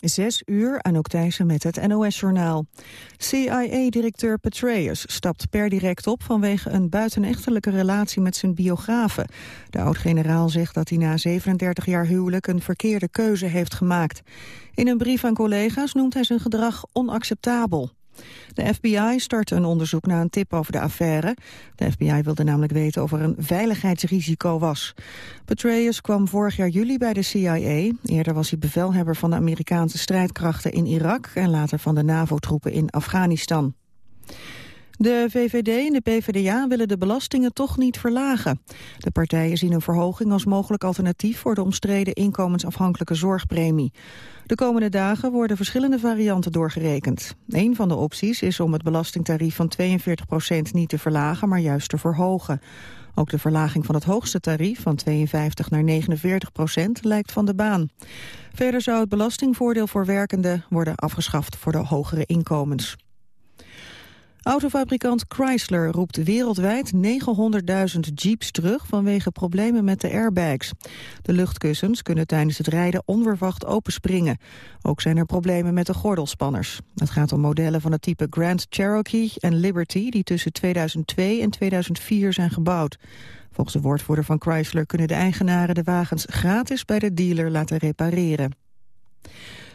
Zes uur, Anouk Thijssen met het NOS-journaal. CIA-directeur Petraeus stapt per direct op vanwege een buitenechtelijke relatie met zijn biografe. De oud-generaal zegt dat hij na 37 jaar huwelijk een verkeerde keuze heeft gemaakt. In een brief aan collega's noemt hij zijn gedrag onacceptabel. De FBI startte een onderzoek naar een tip over de affaire. De FBI wilde namelijk weten of er een veiligheidsrisico was. Petraeus kwam vorig jaar juli bij de CIA. Eerder was hij bevelhebber van de Amerikaanse strijdkrachten in Irak... en later van de NAVO-troepen in Afghanistan. De VVD en de PvdA willen de belastingen toch niet verlagen. De partijen zien een verhoging als mogelijk alternatief voor de omstreden inkomensafhankelijke zorgpremie. De komende dagen worden verschillende varianten doorgerekend. Een van de opties is om het belastingtarief van 42% niet te verlagen, maar juist te verhogen. Ook de verlaging van het hoogste tarief van 52 naar 49 procent lijkt van de baan. Verder zou het belastingvoordeel voor werkenden worden afgeschaft voor de hogere inkomens. Autofabrikant Chrysler roept wereldwijd 900.000 jeeps terug vanwege problemen met de airbags. De luchtkussens kunnen tijdens het rijden onverwacht openspringen. Ook zijn er problemen met de gordelspanners. Het gaat om modellen van het type Grand Cherokee en Liberty die tussen 2002 en 2004 zijn gebouwd. Volgens de woordvoerder van Chrysler kunnen de eigenaren de wagens gratis bij de dealer laten repareren.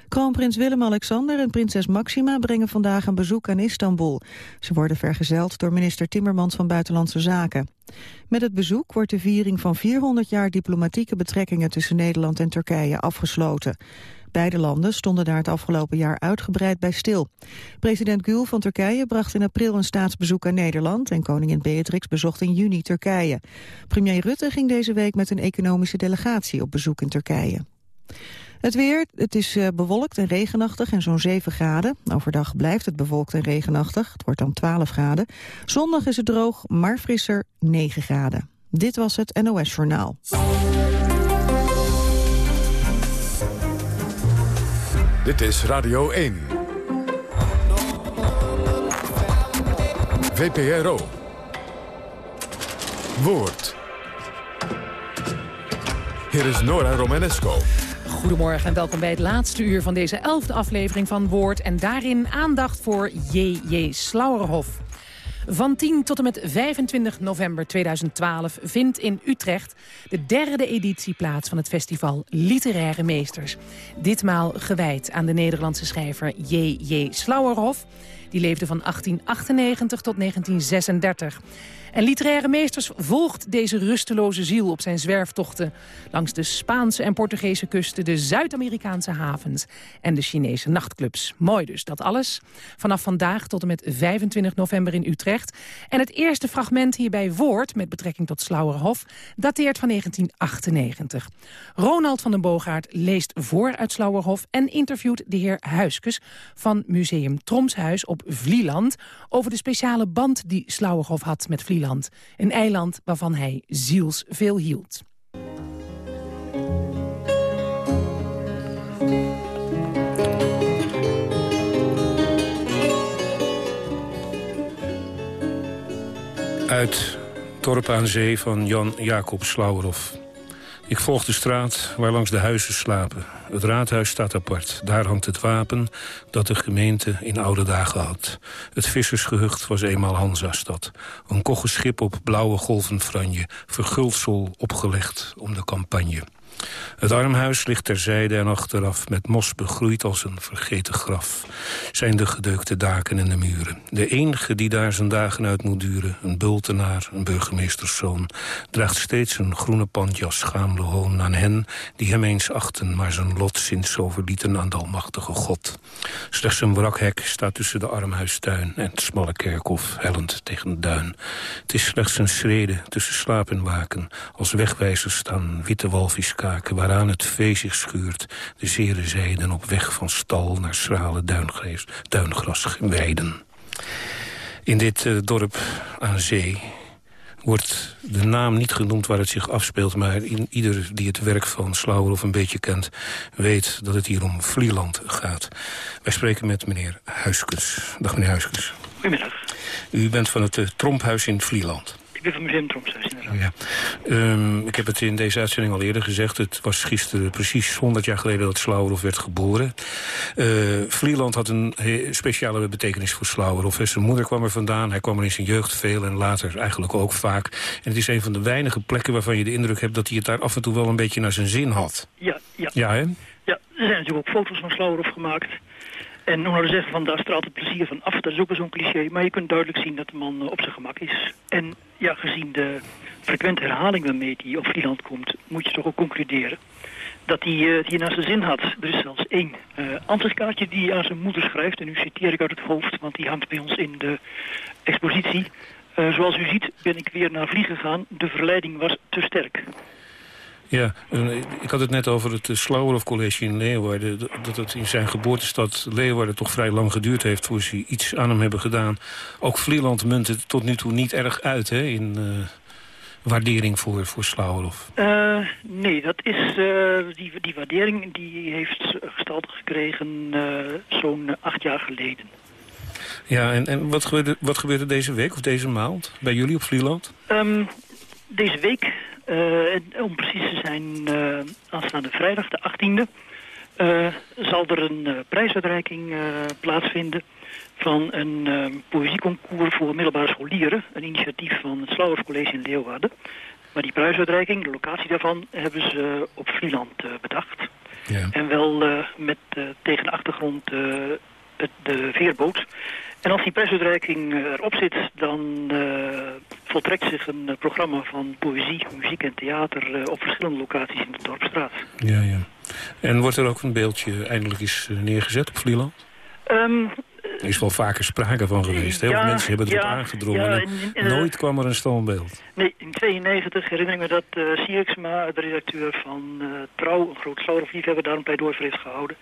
Kroonprins Willem-Alexander en prinses Maxima brengen vandaag een bezoek aan Istanbul. Ze worden vergezeld door minister Timmermans van Buitenlandse Zaken. Met het bezoek wordt de viering van 400 jaar diplomatieke betrekkingen tussen Nederland en Turkije afgesloten. Beide landen stonden daar het afgelopen jaar uitgebreid bij stil. President Gül van Turkije bracht in april een staatsbezoek aan Nederland... en koningin Beatrix bezocht in juni Turkije. Premier Rutte ging deze week met een economische delegatie op bezoek in Turkije. Het weer, het is uh, bewolkt en regenachtig en zo'n 7 graden. Overdag blijft het bewolkt en regenachtig. Het wordt dan 12 graden. Zondag is het droog, maar frisser 9 graden. Dit was het NOS Journaal. Dit is Radio 1. VPRO. Woord. Hier is Nora Romanesco. Goedemorgen en welkom bij het laatste uur van deze elfde aflevering van Woord. En daarin aandacht voor J.J. Slauerhof. Van 10 tot en met 25 november 2012 vindt in Utrecht de derde editie plaats van het festival Literaire Meesters. Ditmaal gewijd aan de Nederlandse schrijver J.J. Slauerhof. Die leefde van 1898 tot 1936. En literaire meesters volgt deze rusteloze ziel op zijn zwerftochten... langs de Spaanse en Portugese kusten, de Zuid-Amerikaanse havens... en de Chinese nachtclubs. Mooi dus, dat alles. Vanaf vandaag tot en met 25 november in Utrecht. En het eerste fragment hierbij Woord, met betrekking tot Slauerhof... dateert van 1998. Ronald van den Boogaard leest voor uit Slauerhof... en interviewt de heer Huiskes van Museum Tromshuis op Vlieland... over de speciale band die Slauerhof had met Vlieland een eiland waarvan hij ziels veel hield. Uit Dorp aan Zee van Jan Jacob Slauerhoff. Ik volg de straat waar langs de huizen slapen. Het raadhuis staat apart. Daar hangt het wapen dat de gemeente in oude dagen had. Het vissersgehucht was eenmaal Hanzastad. Een koggenschip op blauwe golvenfranje. Verguldsel opgelegd om de campagne. Het armhuis ligt terzijde en achteraf met mos begroeid als een vergeten graf. Zijn de gedeukte daken en de muren. De enige die daar zijn dagen uit moet duren, een bultenaar, een burgemeesterszoon, draagt steeds een groene pandjas schaamle hoon aan hen die hem eens achten, maar zijn lot sinds overlieten aan de almachtige God. Slechts een wrakhek staat tussen de armhuistuin en het smalle kerkhof, hellend tegen de duin. Het is slechts een schrede tussen slaap en waken, als wegwijzers staan witte waaraan het vee zich schuurt. De zere zijden op weg van stal naar schrale duingras, weiden. In dit uh, dorp aan zee wordt de naam niet genoemd waar het zich afspeelt... maar in, ieder die het werk van Slauwer of een beetje kent... weet dat het hier om Vlieland gaat. Wij spreken met meneer Huiskes. Dag meneer Huiskes. Goedemiddag. U bent van het uh, Tromphuis in Vlieland van inderdaad. Ja. Um, ik heb het in deze uitzending al eerder gezegd. Het was gisteren precies 100 jaar geleden dat Slauwerhof werd geboren. Uh, Vlieland had een speciale betekenis voor Slauwerhof. Zijn moeder kwam er vandaan. Hij kwam er in zijn jeugd veel en later eigenlijk ook vaak. En het is een van de weinige plekken waarvan je de indruk hebt... dat hij het daar af en toe wel een beetje naar zijn zin had. Ja, ja. Ja, hè? Ja, er zijn natuurlijk ook foto's van Slauwerhof gemaakt... En om nou te zeggen van daar straalt het plezier van af, dat is ook wel zo'n cliché. Maar je kunt duidelijk zien dat de man eh, op zijn gemak is. En ja, gezien de frequente herhaling waarmee hij op Vlieland komt, moet je toch ook concluderen dat hij uh, hier naar zijn zin had. Er is zelfs één uh, die hij aan zijn moeder schrijft. En nu citeer ik uit het hoofd, want die hangt bij ons in de expositie. Uh, zoals u ziet ben ik weer naar Vliegen gegaan. De verleiding was te sterk. Ja, ik had het net over het eh, Slauwerhof College in Leeuwarden. Dat het in zijn geboortestad Leeuwarden toch vrij lang geduurd heeft... voor ze iets aan hem hebben gedaan. Ook Vlieland munt het tot nu toe niet erg uit hè, in uh, waardering voor, voor Slauwerhof. Uh, nee, dat is, uh, die, die waardering die heeft gestalte gekregen zo'n acht jaar geleden. Ja, en, en wat, gebeurde, wat gebeurde deze week of deze maand bij jullie op Vlieland? Um, deze week uh, om precies te zijn, uh, aanstaande vrijdag, de 18e, uh, zal er een prijsuitreiking plaatsvinden van een poëzieconcours voor middelbare scholieren. Een initiatief van het Slauwers College in Leeuwarden. Maar die prijsuitreiking, de locatie daarvan, hebben ze op Vlieland bedacht. Ja. En wel met tegen de achtergrond het, de veerboot. En als die prijsuitreiking erop zit, dan uh, voltrekt zich een uh, programma van poëzie, muziek en theater op verschillende locaties in de Dorpstraat. Ja, ja. En wordt er ook een beeldje eindelijk eens neergezet op Vlieland? Um, er is wel vaker sprake van geweest. Heel ja, veel mensen hebben erop ja, aangedrongen. ja, en in- in- nooit kwam er een standbeeld. Nee, in 92 herinner ik me dat uh, Sierksma, de redacteur van uh, Trouw, een groot Slauwerhof-liefhebber, daar een pleidooi voor heeft gehouden.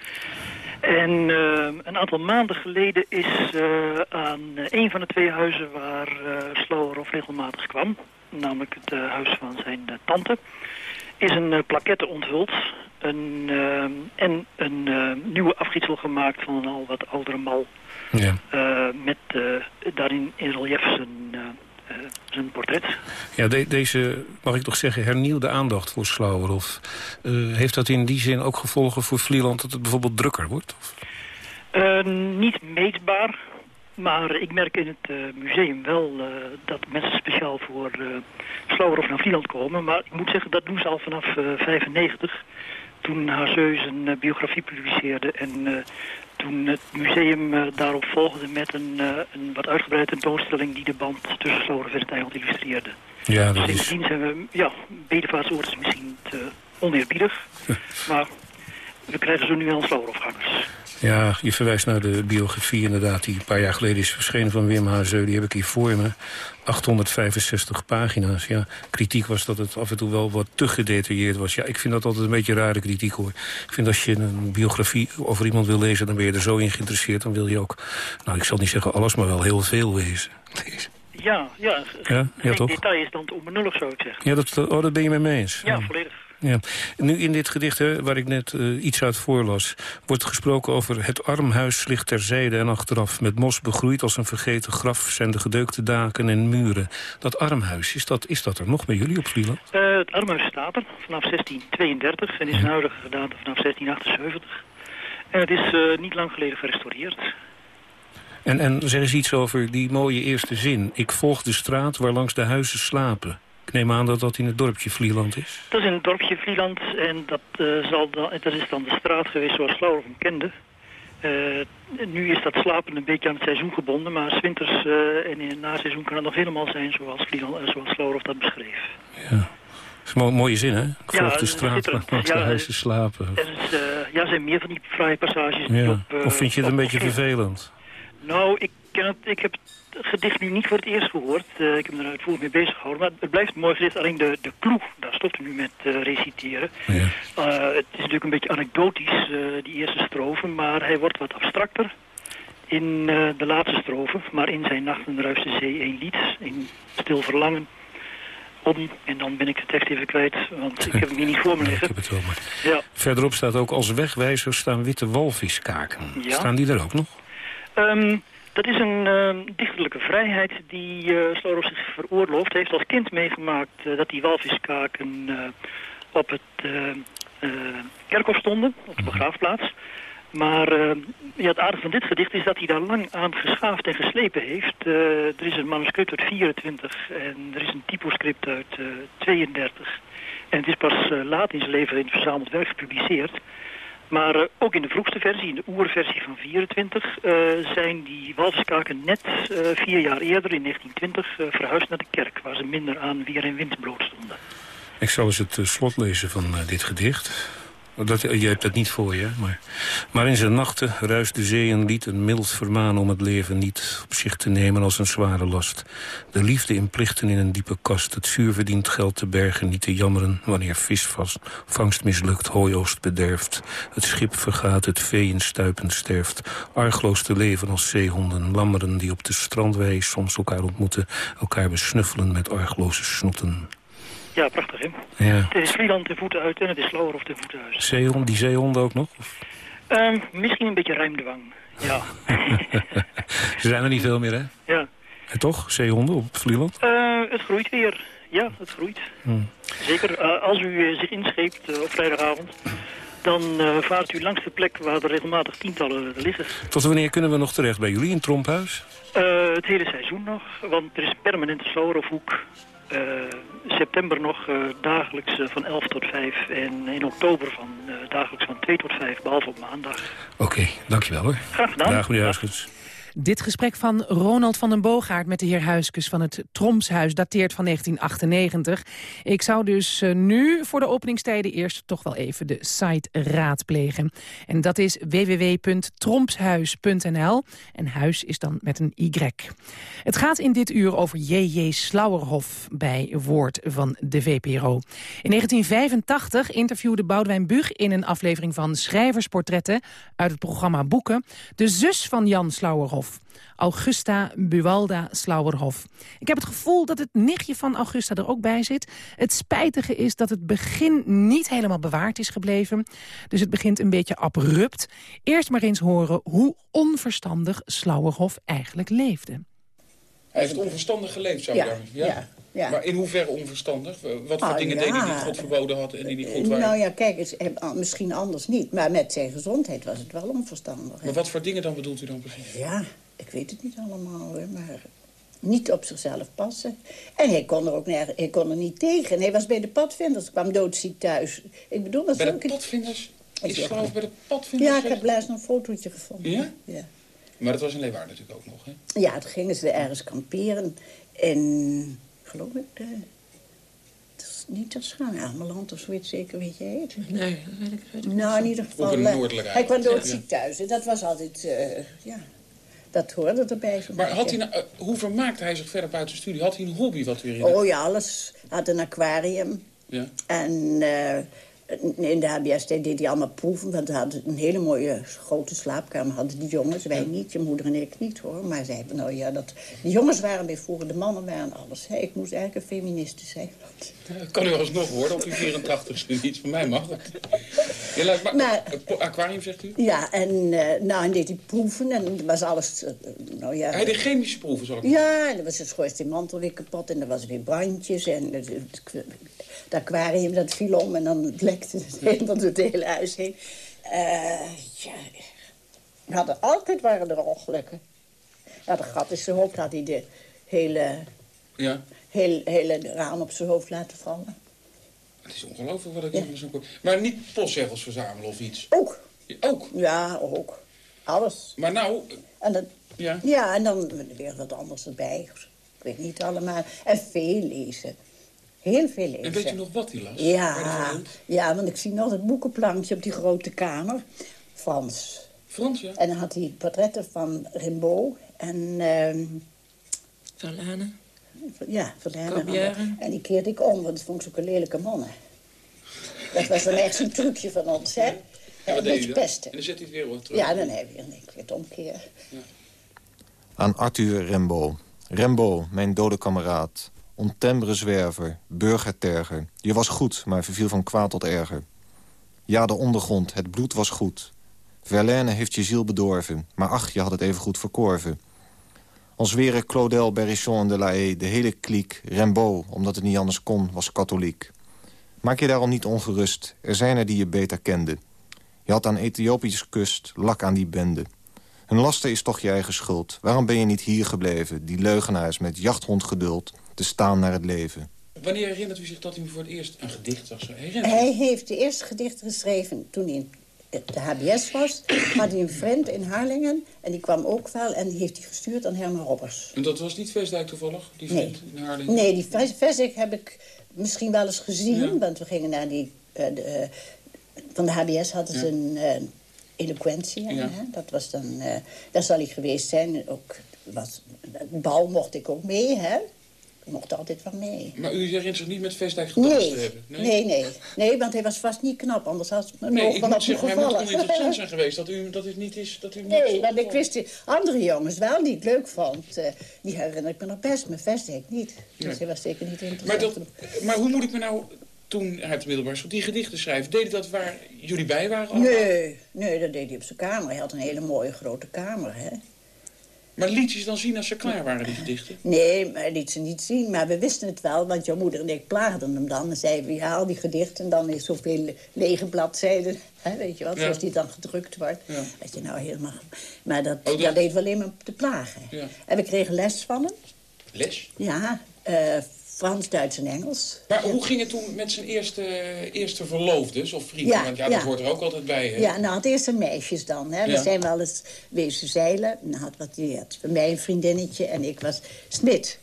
En uh, een aantal maanden geleden is uh, aan een van de twee huizen waar uh, Slauwerhof regelmatig kwam, namelijk het uh, huis van zijn tante, is een plaquette onthuld een, en een nieuwe afgietsel gemaakt van een al wat oudere mal. Ja. Met daarin in relief zijn, zijn portret. Ja, de, deze, mag ik toch zeggen, hernieuwde aandacht voor Slauwerhof. Uh, heeft dat in die zin ook gevolgen voor Vlieland dat het bijvoorbeeld drukker wordt? Of? Uh, niet meetbaar, maar ik merk in het uh, museum wel uh, dat mensen speciaal voor uh, Slauwerhof naar Vlieland komen. Maar ik moet zeggen, dat doen ze al vanaf 95 toen Hazeus een uh, biografie publiceerde en uh, toen het museum uh, daarop volgde met een, een wat uitgebreide tentoonstelling die de band tussen Slauwerhof en het eiland illustreerde. Ja, dat dus is... sindsdien zijn we, ja, bedevaartsoord is misschien te oneerbiedig, maar we krijgen zo nu wel Slauwerhofgangers. Ja, je verwijst naar de biografie inderdaad die een paar jaar geleden is verschenen van Wim Hazeu. Die heb ik hier voor me. 865 pagina's. Ja, kritiek was dat het af en toe wel wat te gedetailleerd was. Ja, ik vind dat altijd een beetje rare kritiek hoor. Ik vind als je een biografie over iemand wil lezen, dan ben je er zo in geïnteresseerd. Dan wil je ook, nou ik zal niet zeggen alles, maar wel heel veel lezen. Ja, ja. Ja, ja toch? detail is dan te onbenullig zou ik zeggen. Ja, dat, oh, dat ben je met me eens. Ja, volledig. Ja. Nu in dit gedicht, hè, waar ik net uh, iets uit voorlas... wordt gesproken over het armhuis ligt terzijde en achteraf. Met mos begroeid als een vergeten graf... zijn de gedeukte daken en muren. Dat armhuis, is dat, is dat er nog bij jullie op Vlieland? Uh, het armhuis staat er vanaf 1632 en is in huidige gedaante vanaf 1678. En het is uh, niet lang geleden gerestaureerd. En, en zeg eens iets over die mooie eerste zin. Ik volg de straat waar langs de huizen slapen. Ik neem aan dat dat in het dorpje Vlieland is. Dat is in het dorpje Vlieland en dat, uh, zal dan, dat is dan de straat geweest zoals Slauwerhof hem kende. Uh, nu is dat slapen een beetje aan het seizoen gebonden, maar s winters uh, en in het naseizoen kan het nog helemaal zijn zoals, Vlieland, zoals Slauwerhof dat beschreef. Ja. Dat is een mo mooie zin, hè? Ik volg ja, de straat waar ja, slapen. Er is, ja, er zijn meer van die fraaie passages. Ja. Op, of vind je het een beetje vervelend? Nou, ik, ken het, ik heb het gedicht nu niet voor het eerst gehoord. Uh, ik heb me er uitvoerig mee bezig gehouden. Maar het blijft een mooi gedicht. Alleen de, de clue, daar stopt u nu met uh, reciteren. Ja. Uh, het is natuurlijk een beetje anekdotisch, die eerste strofe. Maar hij wordt wat abstracter in de laatste strofe. Maar in zijn nachten ruist de zee een lied. In stil verlangen. Om, en dan ben ik de tekst even kwijt, want ik heb hem hier niet voor me liggen. ik heb het wel, maar... ja. Verderop staat ook als wegwijzer staan witte walviskaken. Ja. Staan die er ook nog? Um, Dat is een uh, dichterlijke vrijheid die uh, Slorov zich veroorlooft. Hij heeft als kind meegemaakt uh, dat die walviskaken op het kerkhof stonden, op de begraafplaats. Maar ja, het aardige van dit gedicht is dat hij daar lang aan geschaafd en geslepen heeft. er is een manuscript uit 24 en er is een typoscript uit 32. En het is pas laat in zijn leven in het verzameld werk gepubliceerd. Maar uh, ook in de vroegste versie, in de oerversie van 24, uh, zijn die walviskaken net uh, vier jaar eerder, in 1920, verhuisd naar de kerk... waar ze minder aan weer en wind stonden. Ik zal eens het slot lezen van dit gedicht. Dat, je hebt dat niet voor je, maar... Maar in zijn nachten ruist de zee een lied een mild vermaan om het leven niet op zich te nemen als een zware last. De liefde in plichten in een diepe kast. Het vuur verdient geld te bergen, niet te jammeren wanneer visvast vangst mislukt, hooioost bederft. Het schip vergaat, het vee in stuipen sterft. Argloos te leven als zeehonden, lammeren die op de strandwei soms elkaar ontmoeten, elkaar besnuffelen met argloze snoeten. Ja, prachtig hè. Ja. Het is Vlieland ten voeten uit en het is Slower of ten voeten uit. Zeehond, die zeehonden ook nog? Um, misschien een beetje ruimdwang, ja. Ze zijn er niet veel meer hè? Ja. En toch, zeehonden op Vlieland? Uh, het groeit weer. Ja, het groeit. Hmm. Zeker uh, als u uh, zich inscheept op vrijdagavond dan vaart u langs de plek waar er regelmatig tientallen liggen. Tot wanneer kunnen we nog terecht bij jullie in Tromphuis? het hele seizoen nog, want er is permanente uh, september nog uh, dagelijks uh, van 11 tot 5 en in oktober van dagelijks van 2 tot 5, behalve op maandag. Oké, okay, dankjewel hoor. Graag gedaan. Dag meneer Huiskens. Dit gesprek van Ronald van den Boogaard met de heer Huiskus van het Tromshuis dateert van 1998. Ik zou dus uh, nu voor de openingstijden eerst toch wel even de site raadplegen. En dat is www.tromshuis.nl en huis is dan met een Y. Het gaat in dit uur over J.J. Slauerhof bij Woord van de VPRO. In 1985 interviewde Boudewijn Bug in een aflevering van Schrijversportretten uit het programma Boeken de zus van Jan Slauerhof. Augusta Buwalda Slauerhof. Ik heb het gevoel dat het nichtje van Augusta er ook bij zit. Het spijtige is dat het begin niet helemaal bewaard is gebleven. Dus het begint een beetje abrupt. Eerst maar eens horen hoe onverstandig Slauerhof eigenlijk leefde. Hij heeft onverstandig geleefd, zou je ja, ja? ja. Ja. Maar in hoeverre onverstandig? Wat voor Ah, dingen ja. deed hij die God verboden had en die niet goed waren? Nou ja, kijk, eens, eh, misschien anders niet. Maar met zijn gezondheid was het wel onverstandig. hè. Maar wat voor dingen dan bedoelt u dan precies? Ja, ik weet het niet allemaal, hoor, maar niet op zichzelf passen. En hij kon er ook nergens, hij kon er niet tegen. Hij was bij de padvinders, kwam doodziek thuis. Ik bedoel, dat Bij de padvinders? Ik geloof bij de padvinders? Ja, ik heb laatst een fotootje gevonden. Ja? Ja, Maar dat was in Leeuwarden natuurlijk ook nog, hè? ja toen gingen ze ergens kamperen. En, geloof ik, de, het is niet dat schaan, Ameland of zoiets, zeker weet jij het? Nee, dat weet ik, weet ik Nou, in ieder geval... Op een eh, Hij kwam eiland. doodziek thuis. En dat was altijd, eh, ja... Dat hoorde erbij. Maar had hij nou, eh, hoe vermaakte hij zich verder buiten de studie? Had hij een hobby wat u herinnert? Oh ja, alles. Hij had een aquarium. Ja. En eh, in de HBS deed hij allemaal proeven. Want hij had een hele mooie grote slaapkamer. Hadden die jongens, wij niet, je moeder en ik niet hoor. Maar hebben, nou ja, dat, de jongens waren bij vroeger, de mannen waren alles. Hè. Ik moest eigenlijk een feministe zijn. Dat kan u alsnog worden op uw 84ste. Niets van mij mag. Ja, laat maar, eh, aquarium zegt u? Ja, en eh nou, en deed hij proeven. En er was alles, eh, nou ja... Hij deed chemische proeven, zal ik Ja, en dan was het schoorsteenmantel weer kapot en er was weer brandjes. En het, aquarium dat viel om en dan lekte het helemaal door het hele huis heen. Eh, ja, we hadden altijd waren er ongelukken. Ja, de gat in zijn hoofd had hij de hele, Ja. hele, hele raam op zijn hoofd laten vallen. Het is ongelooflijk wat ik Ja. hier zo kon- Maar niet postzegels verzamelen of iets? Ook, Ja, Ook. ja, ook. Alles. Maar nou, En dat, ja. Ja, en dan weer wat anders erbij. Ik weet niet allemaal. En veel lezen. Heel veel lezen. En weet u nog wat hij las? Ja, ja, want ik zie nog het boekenplankje op die grote kamer. Frans. Frans, ja. En dan had hij portretten van Rimbaud. En ehm Verlane. ja, Verlaine. En die keerde ik om, want dat vond ik zulke lelijke mannen. Dat was dan echt zo'n trucje van ons, hè? En wat een beetje pesten. En dan zet hij het weer wat terug. Ja, dan heb je een keer het omkeren. Aan Arthur Rembo. Rembo, mijn dode kameraad. Ontembere zwerver, burgerterger. Je was goed, maar verviel van kwaad tot erger. Ja, de ondergrond, het bloed was goed. Verlaine heeft je ziel bedorven, maar ach, je had het even goed verkorven. Als weren Claudel, Berrichon en de Lahaye, de hele kliek... Rimbaud, omdat het niet anders kon, was katholiek. Maak je daarom niet ongerust, er zijn er die je beter kende. Je had aan Ethiopische kust lak aan die bende. Hun lasten is toch je eigen schuld. Waarom ben je niet hier gebleven, die leugenaars met jachthondgeduld... te staan naar het leven? Wanneer herinnert u zich dat u voor het eerst een gedicht zag? Hij heeft de eerste gedicht geschreven toen hij de HBS was, had hij een vriend in Harlingen. En die kwam ook wel en die heeft hij gestuurd aan Herman Robbers. En dat was niet Vestdijk toevallig, die vriend nee. in Harlingen? Nee, die Vestdijk heb ik misschien wel eens gezien. Want we gingen naar die... Uh, de, uh, van de HBS hadden ze ja. een uh, eloquentie. Ja. Hè? Dat was dan... daar zal hij geweest zijn. Ook, was, bal mocht ik ook mee, hè. Ik mocht altijd van mee. Maar u herinnert zich niet met Vestdijk gedanst nee. te hebben? Nee? nee, nee. Nee, want hij was vast niet knap. Anders had mijn nee, oog wel op zeggen, gevallen. Hij moet oninteressant zijn geweest dat, u, dat het niet is... Dat u nee, want ik wist die andere jongens wel die het leuk vond. Uh, die herinner ik me nog best, maar Vestdijk niet. Dus nee. hij was zeker niet interessant. Maar, dat, maar hoe moet ik me nou toen uit de middelbare school die gedichten schrijven? Deed hij dat waar jullie bij waren? Allemaal? Nee, nee, dat deed hij op zijn kamer. Hij had een hele mooie grote kamer, hè. Maar liet je ze dan zien als ze klaar waren, die gedichten? Nee, maar hij liet ze niet zien. Maar we wisten het wel, want jouw moeder en ik plaagden hem dan. En zeiden we, ja, al die gedichten, dan is zoveel lege bladzijden. Hè, weet je wat, Ja. zoals die dan gedrukt wordt. Ja. Dat je nou helemaal... Maar dat, Oh, dat- dat deden we alleen maar te plagen. Ja. En we kregen les van hem. Les? Ja, eh, Frans, Duits en Engels. Maar hoe ging het toen met zijn eerste, eerste verloofdes of vrienden? Ja, Want ja, dat ja. hoort er ook altijd bij, hè? Ja, nou, het eerste meisjes dan. Hè. We Ja. zijn wel eens wezen zeilen. Nou, had wat die had voor mij een vriendinnetje en ik was Smit.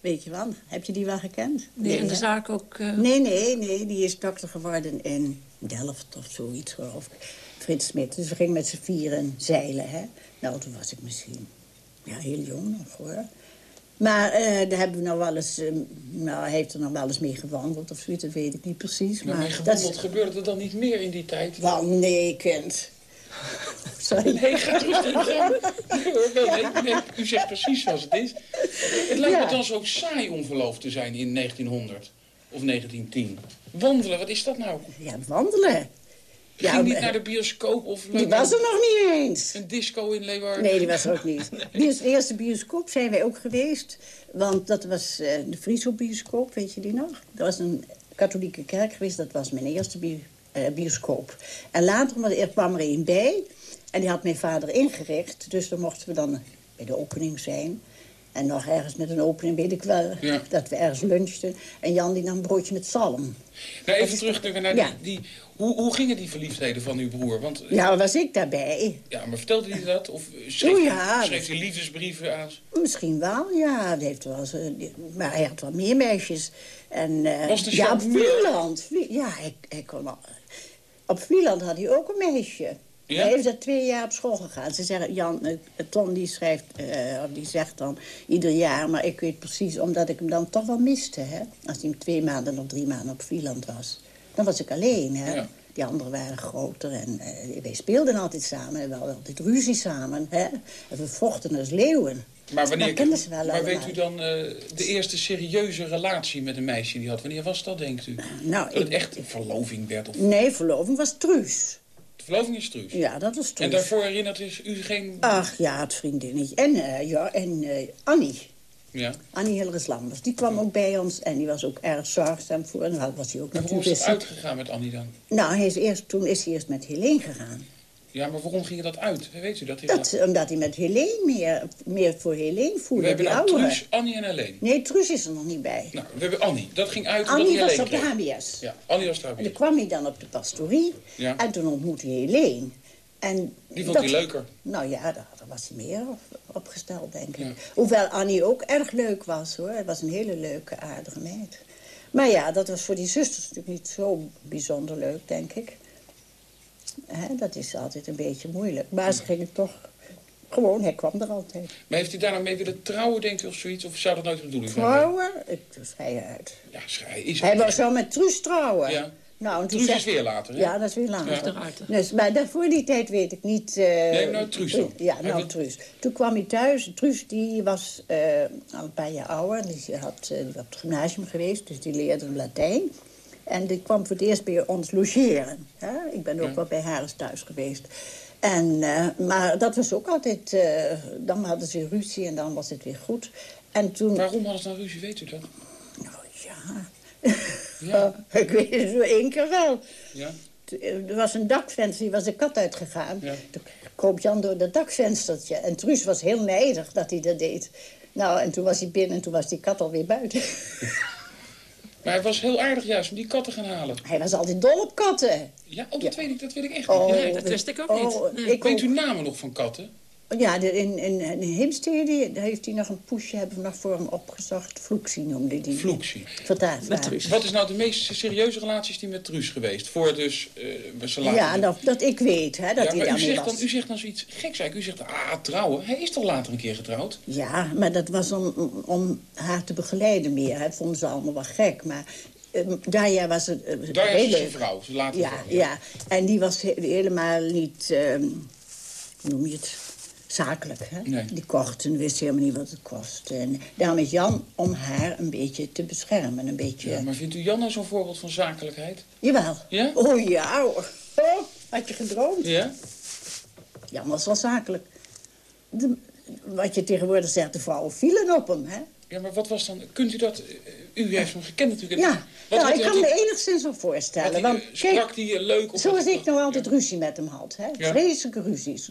Weet je wel? Heb je die wel gekend? Die in de hè? zaak ook... eh, Nee, nee, nee. Die is dokter geworden in Delft of zoiets, geloof ik. Frits Smit. Dus we gingen met z'n vieren zeilen, hè. Nou, toen was ik misschien... Ja, heel jong nog, hoor. Maar eh, daar hebben we nog wel eens... eh, nou, hij heeft er nog wel eens mee gewandeld of zoiets. Dat weet ik niet precies. Maar Maar dat is... gebeurde er dan niet meer in die tijd? Wel, nee, kind. Sorry. Nee, ga aan. Nee, nee, u zegt precies zoals het is. Het lijkt Ja. me dan zo saai om verloofd te zijn in 1900 of 1910. Wandelen, wat is dat nou? Ja, wandelen. Je Ja, ging niet naar de bioscoop of Die was er nog niet eens. een disco in Leeuwarden? Nee, die was er ook niet. Is de eerste bioscoop zijn wij ook geweest. Want dat was eh, de Friso-bioscoop, weet je die nog? Dat was een katholieke kerk geweest. Dat was mijn eerste bi- eh, bioscoop. En later maar er kwam er een bij. En die had mijn vader ingericht. Dus dan mochten we dan bij de opening zijn. En nog ergens met een opening weet ik wel. Ja. Dat we ergens lunchten. En Jan die nam een broodje met zalm. Nou, even terug naar die... Ja. die hoe, hoe gingen die verliefdheden van uw broer? Want, Ja, was ik daarbij. ja, maar vertelde hij dat? Of schreef, ja. schreef hij liefdesbrieven aan? Misschien wel, ja. Die heeft wel eens, eh, maar hij had wel meer meisjes. En, eh, Was de ja, op? Vlieland. Vlie- Ja, hij, hij kon al- op Vlieland had hij ook een meisje. Ja? Hij heeft daar twee jaar op school gegaan. Ze zeggen, Jan, eh, Ton die schrijft, of die zegt dan ieder jaar... maar ik weet precies, omdat ik hem dan toch wel miste, hè. Als hij twee maanden of drie maanden op Vlieland was. Dan was ik alleen, hè. Ja. Die anderen waren groter en eh, wij speelden altijd samen. En we hadden altijd ruzie samen, hè. En we vochten als leeuwen. Maar wanneer... Dat kenden ze wel maar weet u dan de eerste serieuze relatie met een meisje die had? Wanneer was dat, denkt u? Nou, dat het ik- echt een verloving werd? Of... Nee, verloving was Truus. De verloving is truus. Ja, dat En Truus. daarvoor herinnert u geen... Ach ja, het vriendinnetje. En, eh, ja, en eh, Annie. Ja. Annie Hilleris Lambers. Die kwam ook bij ons en die was ook erg zorgzaam voor. En dan was hij ook Maar hoe is het uitgegaan met Annie dan? Nou, hij is eerst, toen is hij eerst met Helene gegaan. Ja, maar waarom ging dat uit? Weet u dat? hij Dat, omdat hij met Helene meer, meer voor Helene We voelde, hebben die nou. Truus, Annie en Helene. Nee, Truus is er nog niet bij. Nou, we hebben Annie. Dat ging uit Annie was op de. HBS. Ja, Annie was daar En dan kwam hij dan op de pastorie. Ja. En toen ontmoette hij Helene. En Die vond hij leuker. Nou ja, daar, daar was hij meer op, opgesteld, denk ik. Ja. Hoewel Annie ook erg leuk was, hoor. Het was een hele leuke, aardige meid. Maar ja, dat was voor die zusters natuurlijk niet zo bijzonder leuk, denk ik. Hè, dat is altijd een beetje moeilijk. Maar ze gingen toch... Gewoon, hij kwam er altijd. Maar heeft hij daar nou mee willen trouwen, denkt u, of zoiets? Of zou dat nooit de bedoeling zijn? Trouwen? Ik schei uit. Ja, hij is Hij was zo met Truus trouwen. Ja. Nou, en toen Truus zei- is weer later, hè? Ja, dat is weer later. Ja. Dus, maar daar- voor die tijd weet ik niet... eh, Nee, nou, Truus dan. Ja, Hij nou, wil- Truus. Toen kwam hij thuis. Truus die was eh, al een paar jaar ouder. Die, had, eh, op het gymnasium geweest, dus die leerde Latijn. En die kwam voor het eerst bij ons logeren. Hè? Ik ben ook Ja. wel bij haar eens thuis geweest. En, eh, maar dat was ook altijd... eh, dan hadden ze ruzie en dan was het weer goed. En toen... Waarom hadden ze nou ruzie, weet u dat? Ja. Ja. ik weet het zo één keer wel. Ja? Er was een dakvenster, die was de kat uitgegaan. Ja. Toen kroop Jan door dat dakvenstertje. En Truus was heel nijdig dat hij dat deed. Nou, en toen was hij binnen en toen was die kat alweer buiten. Maar hij was heel aardig juist om die kat te gaan halen. hij was altijd dol op katten. Ja, oh, dat, Weet, ik, dat weet ik echt Oh, niet. Ja. dat wist ik ook Oh, niet. Nee. ik Weet ook. u namen nog van katten? Ja, in, in, in Heemstede daar heeft hij nog een poesje hebben we nog voor hem opgezocht. Vloeksie noemde die. Vloeksie. Vertaald. Met Truus. Wat is nou de meest serieuze relatie is die met Truus geweest? Voor dus eh ze later... Ja, dat, dat ik weet, hè, dat Ja, hij maar u zegt, was. dan, u zegt dan zoiets geks eigenlijk. U zegt, ah, trouwen. Hij is toch later een keer getrouwd? Ja, maar dat was om, om haar te begeleiden meer. Dat vonden ze allemaal wel gek, maar... eh, Daya was het Daar heel is zijn vrouw. Ze later Ja, ja, en die was he- helemaal niet, ehm, hoe noem je het, zakelijk. Hè? Nee. Die kocht en wist helemaal niet wat het kost. En daarom is Jan om haar een beetje te beschermen. Een beetje... Ja, maar vindt u Jan nou zo'n voorbeeld van zakelijkheid? Jawel. Ja? Oh ja hoor. Oh, had je gedroomd? Ja? Jan was wel zakelijk. De- wat je tegenwoordig zegt, de vrouwen vielen op hem, hè? Ja, maar wat was dan... Kunt u dat... U heeft hem gekend natuurlijk. Ja, Wat nou, ik kan me enigszins wel voorstellen. Want eh, kijk, sprak hij eh, leuk? Of zoals ik nou altijd ruzie met hem had. Hè? Vreselijke ruzies.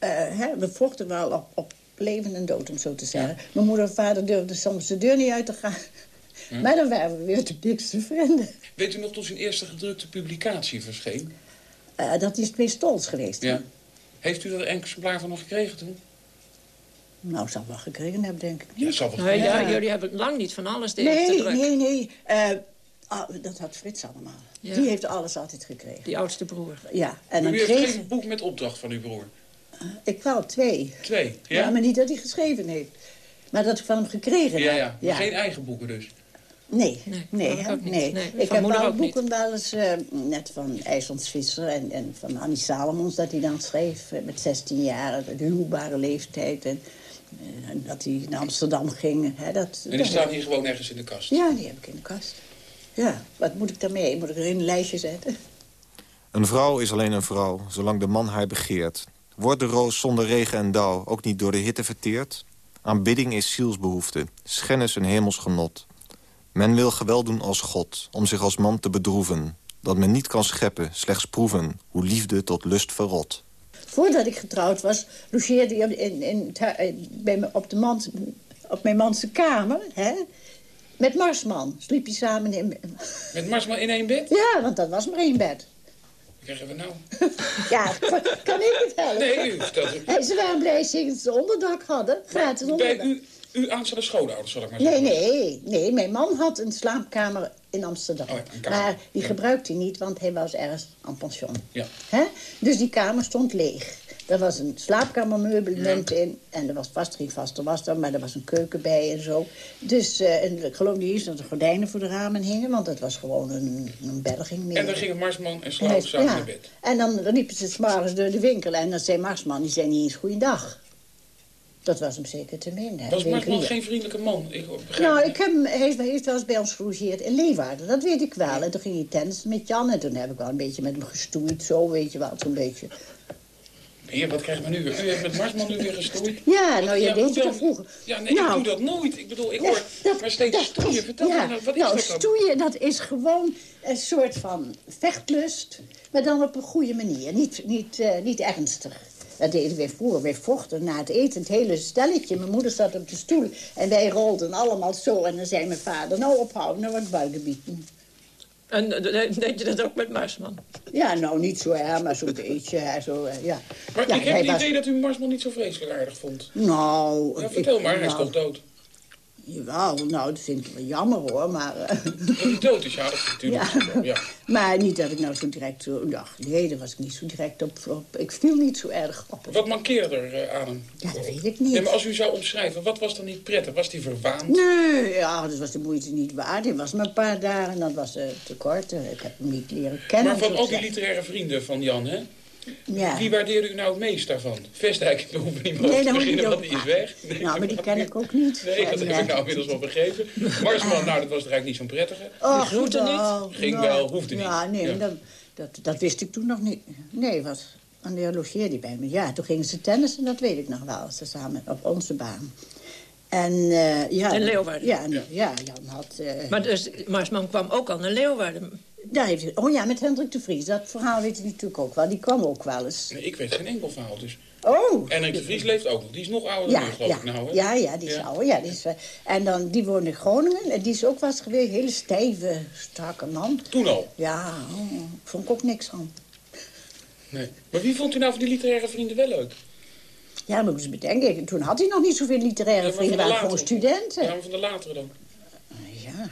Eh, hè? We vochten wel op, op leven en dood, om zo te zeggen. Mijn moeder en vader durfden soms de deur niet uit te gaan. Maar dan waren we weer de dikste vrienden. Weet u nog toen zijn eerste gedrukte publicatie verscheen? Eh, dat is twee stols geweest. Ja. Heeft u er een exemplaar van nog gekregen toen? Nou, zou wel gekregen hebben, denk ik. Ja, zal wel. Nou, ja, Ja. jullie hebben lang niet van alles de eerste Nee, druk. nee, nee. Eh, ah, dat had Frits allemaal. Ja. Die heeft alles altijd gekregen. Die oudste broer. Ja, en dan U heeft kreeg geen boek met opdracht van uw broer? Ik wel twee. Twee, Ja? ja? maar niet dat hij geschreven heeft. Maar dat ik van hem gekregen Ja, heb. ja. Maar geen eigen boeken dus? Nee, Nee, nee, ook niet. nee. Nee, Ik van heb wel ook niet. boeken wel eens, eh, net van IJslands Visser en, en van Annie Salomons... dat hij dan schreef eh, met 16 jaar, de huwbare leeftijd... En, eh, en dat hij naar Amsterdam ging. Hè, dat, En die dat- staan hier gewoon ergens in de kast? Ja, die heb ik in de kast. Ja, wat moet ik daarmee? Moet ik er in een lijstje zetten? Een vrouw is alleen een vrouw, zolang de man haar begeert. Wordt de roos zonder regen en dauw ook niet door de hitte verteerd? Aanbidding is zielsbehoefte, schennis een hemels genot. Men wil geweld doen als God, om zich als man te bedroeven. Dat men niet kan scheppen, slechts proeven, hoe liefde tot lust verrot. Voordat ik getrouwd was, logeerde op, in, in, thu- bij me, op, de mans, op mijn manse kamer. Hè? Met Marsman sliep hij samen in... Met Marsman in één bed? Ja, want dat was maar één bed. Krijgen we nou? Ja, kan ik het helpen? Nee, u vertelt het. En ze waren blij dat ze onderdak hadden. Gratis Bij onderdak. u, uw aanstaande schoonouders, zal ik maar Nee, zeggen. nee, nee. Mijn man had een slaapkamer in Amsterdam. Oh ja, maar die Ja. gebruikte hij niet, want hij was ergens aan pension. Ja. Hè? Dus die kamer stond leeg. Er was een slaapkamermeublement in. En er was vast geen vaste was er, maar er was een keuken bij en zo. Dus eh, en ik geloof niet eens dat er gordijnen voor de ramen hingen... want het was gewoon een, een berging meer. En dan gingen Marsman en Slaap samen ja. naar bed. En dan liepen ze s'morgens door de winkel... en dan zei Marsman, die zei niet eens goeiedag. Dat was hem zeker te min. Was Marsman geen vriendelijke man? Ik begrijp Nou, ik heb hem, hij heeft wel eens bij ons gelogeerd in Leeuwarden. Dat weet ik wel. En toen ging hij tennis met Jan. En toen heb ik wel een beetje met hem gestoeid. Zo, weet je wel, zo'n beetje. Heer, wat krijgt men nu weer? U heeft met Marsman nu weer gestoeid? Ja, nou, je Ja, deed het vroeger. Ja, nee, Nou. ik doe dat nooit. Ik bedoel, ik Ja, hoor dat- maar steeds dat- stoeien. Vertel ja, me nou, wat is nou, dat dan? stoeien, dat is gewoon een soort van vechtlust. Maar dan op een goede manier. Niet, niet, eh, niet ernstig. Dat deden wij vroeger. Wij vochten na het eten, het hele stelletje. Mijn moeder zat op de stoel en wij rolden allemaal zo. En dan zei mijn vader, nou ophouden, nou wat buiten bieden. En eh, deed je dat ook met Marsman? Ja, nou niet zo erg, maar zo'n beetje. Hè, zo, eh, ja. Maar ja, ik heb hij het was- idee dat u Marsman niet zo vreselijk aardig vond. Nou... Ja, ik- vertel maar, hij is nou, toch dood? Jawel, nou, dat vind ik wel jammer hoor, maar... hij dood is, ja, natuurlijk Ja. maar niet dat ik nou zo direct zo... Nou, nee, daar was ik niet zo direct op, op... Ik viel niet zo erg op. Wat mankeerde er eh, aan hem? Ja, dat weet ik niet. Nee, maar als u zou omschrijven, wat was dan niet prettig? Was hij verwaand? Nee, ja, dat was de moeite niet waard. Hij was maar een paar dagen en dat was eh, te kort. Ik heb hem niet leren kennen. Maar van al die literaire vrienden van Jan, hè? Ja. Wie waardeerde u nou het meest daarvan? Vestdijk, we hoeven niet meer Nee, te beginnen, want die is weg. Nee, Nou, maar die ken ik ook niet. Nee, dat En, heb ik nou inmiddels wel begrepen. Marsman, nou, dat was toch eigenlijk niet zo'n prettige. Och, groette niet? Ging nou, wel, hoefde niet. Ja, nee, Ja. Dat, dat, dat wist ik toen nog niet. Nee, was... En daar logeerde bij me. Ja, toen gingen ze tennissen, dat weet ik nog wel. Ze samen op onze baan. En uh, ja... In Leeuwarden? Ja, ja. ja Jan had... Uh, maar dus Marsman kwam ook al naar Leeuwarden? Daar heeft hij, oh ja, met Hendrik de Vries. Dat verhaal weet hij natuurlijk ook wel. Die kwam ook wel eens. Nee, ik weet geen enkel verhaal, dus... Oh. Hendrik de Vries leeft ook nog. Die is nog ouder ja, dan geloof ja. ik nou, hè? Ja, ja, die is ja. ouder. Ja, die is, en dan, die woonde in Groningen. En die is ook wel eens geweest. Hele stijve, strakke man. Toen al? Ja, oh, vond ik ook niks van. Nee. Maar wie vond u nou van die literaire vrienden wel leuk? Ja, moet je eens bedenken. Toen had hij nog niet zoveel literaire Ja, vrienden. waren gewoon studenten. Ja, maar van de latere dan? Ja.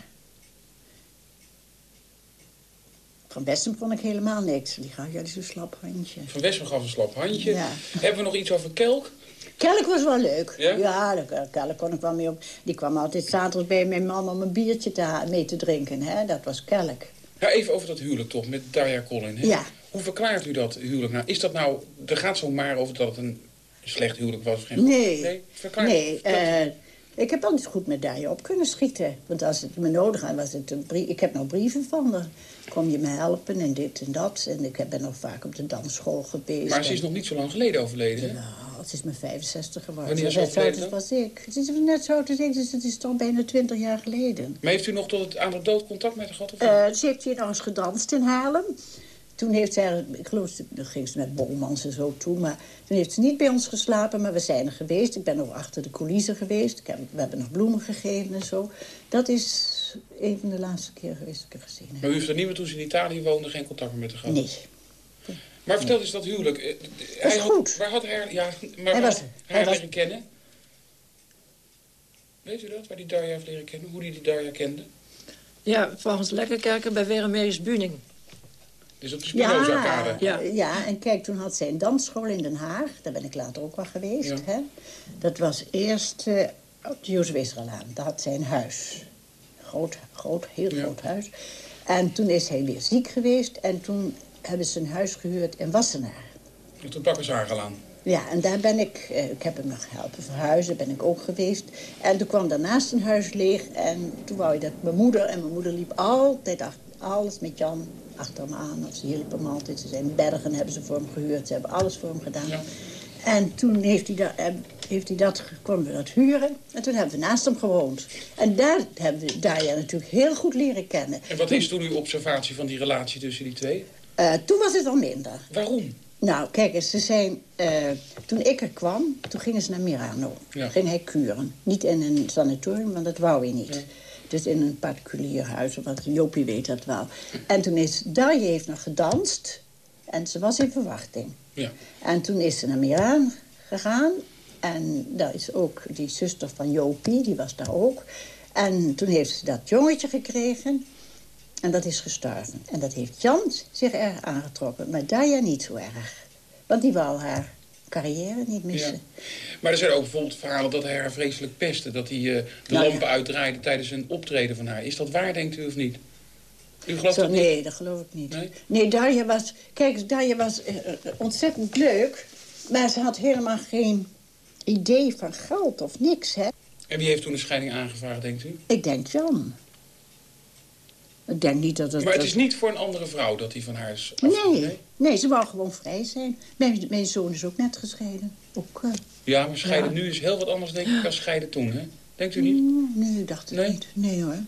Van Westen vond ik helemaal niks. Die gaf jullie zo'n slap handje. Van Westman gaf een slap handje. Ja. Hebben we nog iets over Kelk? Kelk was wel leuk. Ja? Kelk kon ik wel mee op. Die kwam altijd zaterdag bij mijn man om een biertje te mee te drinken. Hè? Dat was Kelk. Ja, even over dat huwelijk toch, met Darja Collin. Hè? Ja. Hoe verklaart u dat huwelijk nou? Is dat nou... Er gaat zo maar over dat het een slecht huwelijk was. Geen Nee. Nee, Nee, eh, ik heb altijd goed met Darje op kunnen schieten. Want als het me nodig had, was het een brief. Ik heb nog brieven van haar. Kom je me helpen en dit en dat. En ik heb- ben nog vaak op de dansschool geweest. Maar ze is En- nog niet zo lang geleden overleden, hè? Nou, het is mijn 65 geworden. Wanneer is ze Net zo oud was ik. Het is net zo oud als ik, dus het is toch bijna 20 jaar geleden. Maar heeft u nog tot het aan de dood contact met haar gehad? Of? Eh, ze heeft hier nog eens gedanst in Haarlem. Toen heeft zij, ik geloof, dan ging ze met Bolmans en zo toe. Maar toen heeft ze niet bij ons geslapen, maar we zijn er geweest. Ik ben ook achter de coulissen geweest. Ik heb, we hebben nog bloemen gegeven en zo. Dat is een van de laatste keer geweest dat ik haar gezien heb. Maar u heeft er niet meer toen ze in Italië woonde geen contact meer met haar gehad? Nee. Maar vertel eens dat huwelijk. eh, hij had- goed. Waar had hij haar, ja, maar Hij was- had hij haar was- leren kennen? Weet u dat, waar die Darja heeft leren kennen? Hoe die die Darja kende? Ja, volgens Lekkerkerken bij Weremeers Buning. Dus op de Spinoza-kade. Ja, ja, en kijk, toen had zij een dansschool in Den Haag. Daar ben ik later ook wel geweest. Ja. Hè? Dat was eerst eh, op de Jozef. Daar had zij een huis. Groot, groot, heel Ja. groot huis. En toen is hij weer ziek geweest. En toen hebben ze een huis gehuurd in Wassenaar. Op de Bakkershagelaan. Ja, en daar ben ik, eh, ik heb hem nog helpen verhuizen, ben ik ook geweest. En toen kwam daarnaast een huis leeg en toen wou je dat mijn moeder, en mijn moeder liep altijd achter, alles met Jan achter hem aan. Of ze hielpen hem altijd, ze zijn bergen hebben ze voor hem gehuurd, ze hebben alles voor hem gedaan. Ja. En toen heeft hij, dat, heeft hij dat, konden we dat huren en toen hebben we naast hem gewoond. En daar hebben we natuurlijk heel goed leren kennen. En wat is toen uw observatie van die relatie tussen die twee? Eh, toen was het al minder. Waarom? Nou, kijk eens, ze zijn... eh, toen ik er kwam, toen gingen ze naar Mirano. Ja. Ging hij kuren. Niet in een sanatorium, want dat wou hij niet. Ja. Dus in een particulier huis, want Jopie weet dat wel. En toen is... Darje heeft nog gedanst. En ze was in verwachting. Ja. En toen is ze naar Miraan gegaan. En daar is ook die zuster van Jopie, die was daar ook. En toen heeft ze dat jongetje gekregen. En dat is gestorven. En dat heeft Jan zich erg aangetrokken. Maar Darja niet zo erg. Want die wou haar carrière niet missen. Ja. Maar er zijn ook bijvoorbeeld verhalen dat hij haar vreselijk pestte. Dat hij eh, de Nou, ja. lampen uitdraaide tijdens een optreden van haar. Is dat waar, denkt u, of niet? U gelooft Zo, dat niet? nee, dat geloof ik niet. Nee? Nee, Darja was... Kijk, Darja was eh, eh, ontzettend leuk. Maar ze had helemaal geen idee van geld of niks, hè. En wie heeft toen de scheiding aangevraagd, denkt u? Ik denk Jan. Ik denk niet dat het... Maar het is niet voor een andere vrouw dat hij van haar is Nee, nee, ze wou gewoon vrij zijn. Mijn, mijn zoon is ook net gescheiden. Ook, eh, Ja, maar scheiden Ja. nu is heel wat anders, denk ik, dan scheiden toen, hè? Denkt u niet? mm, nee, ik dacht het Nee? niet. Nee hoor.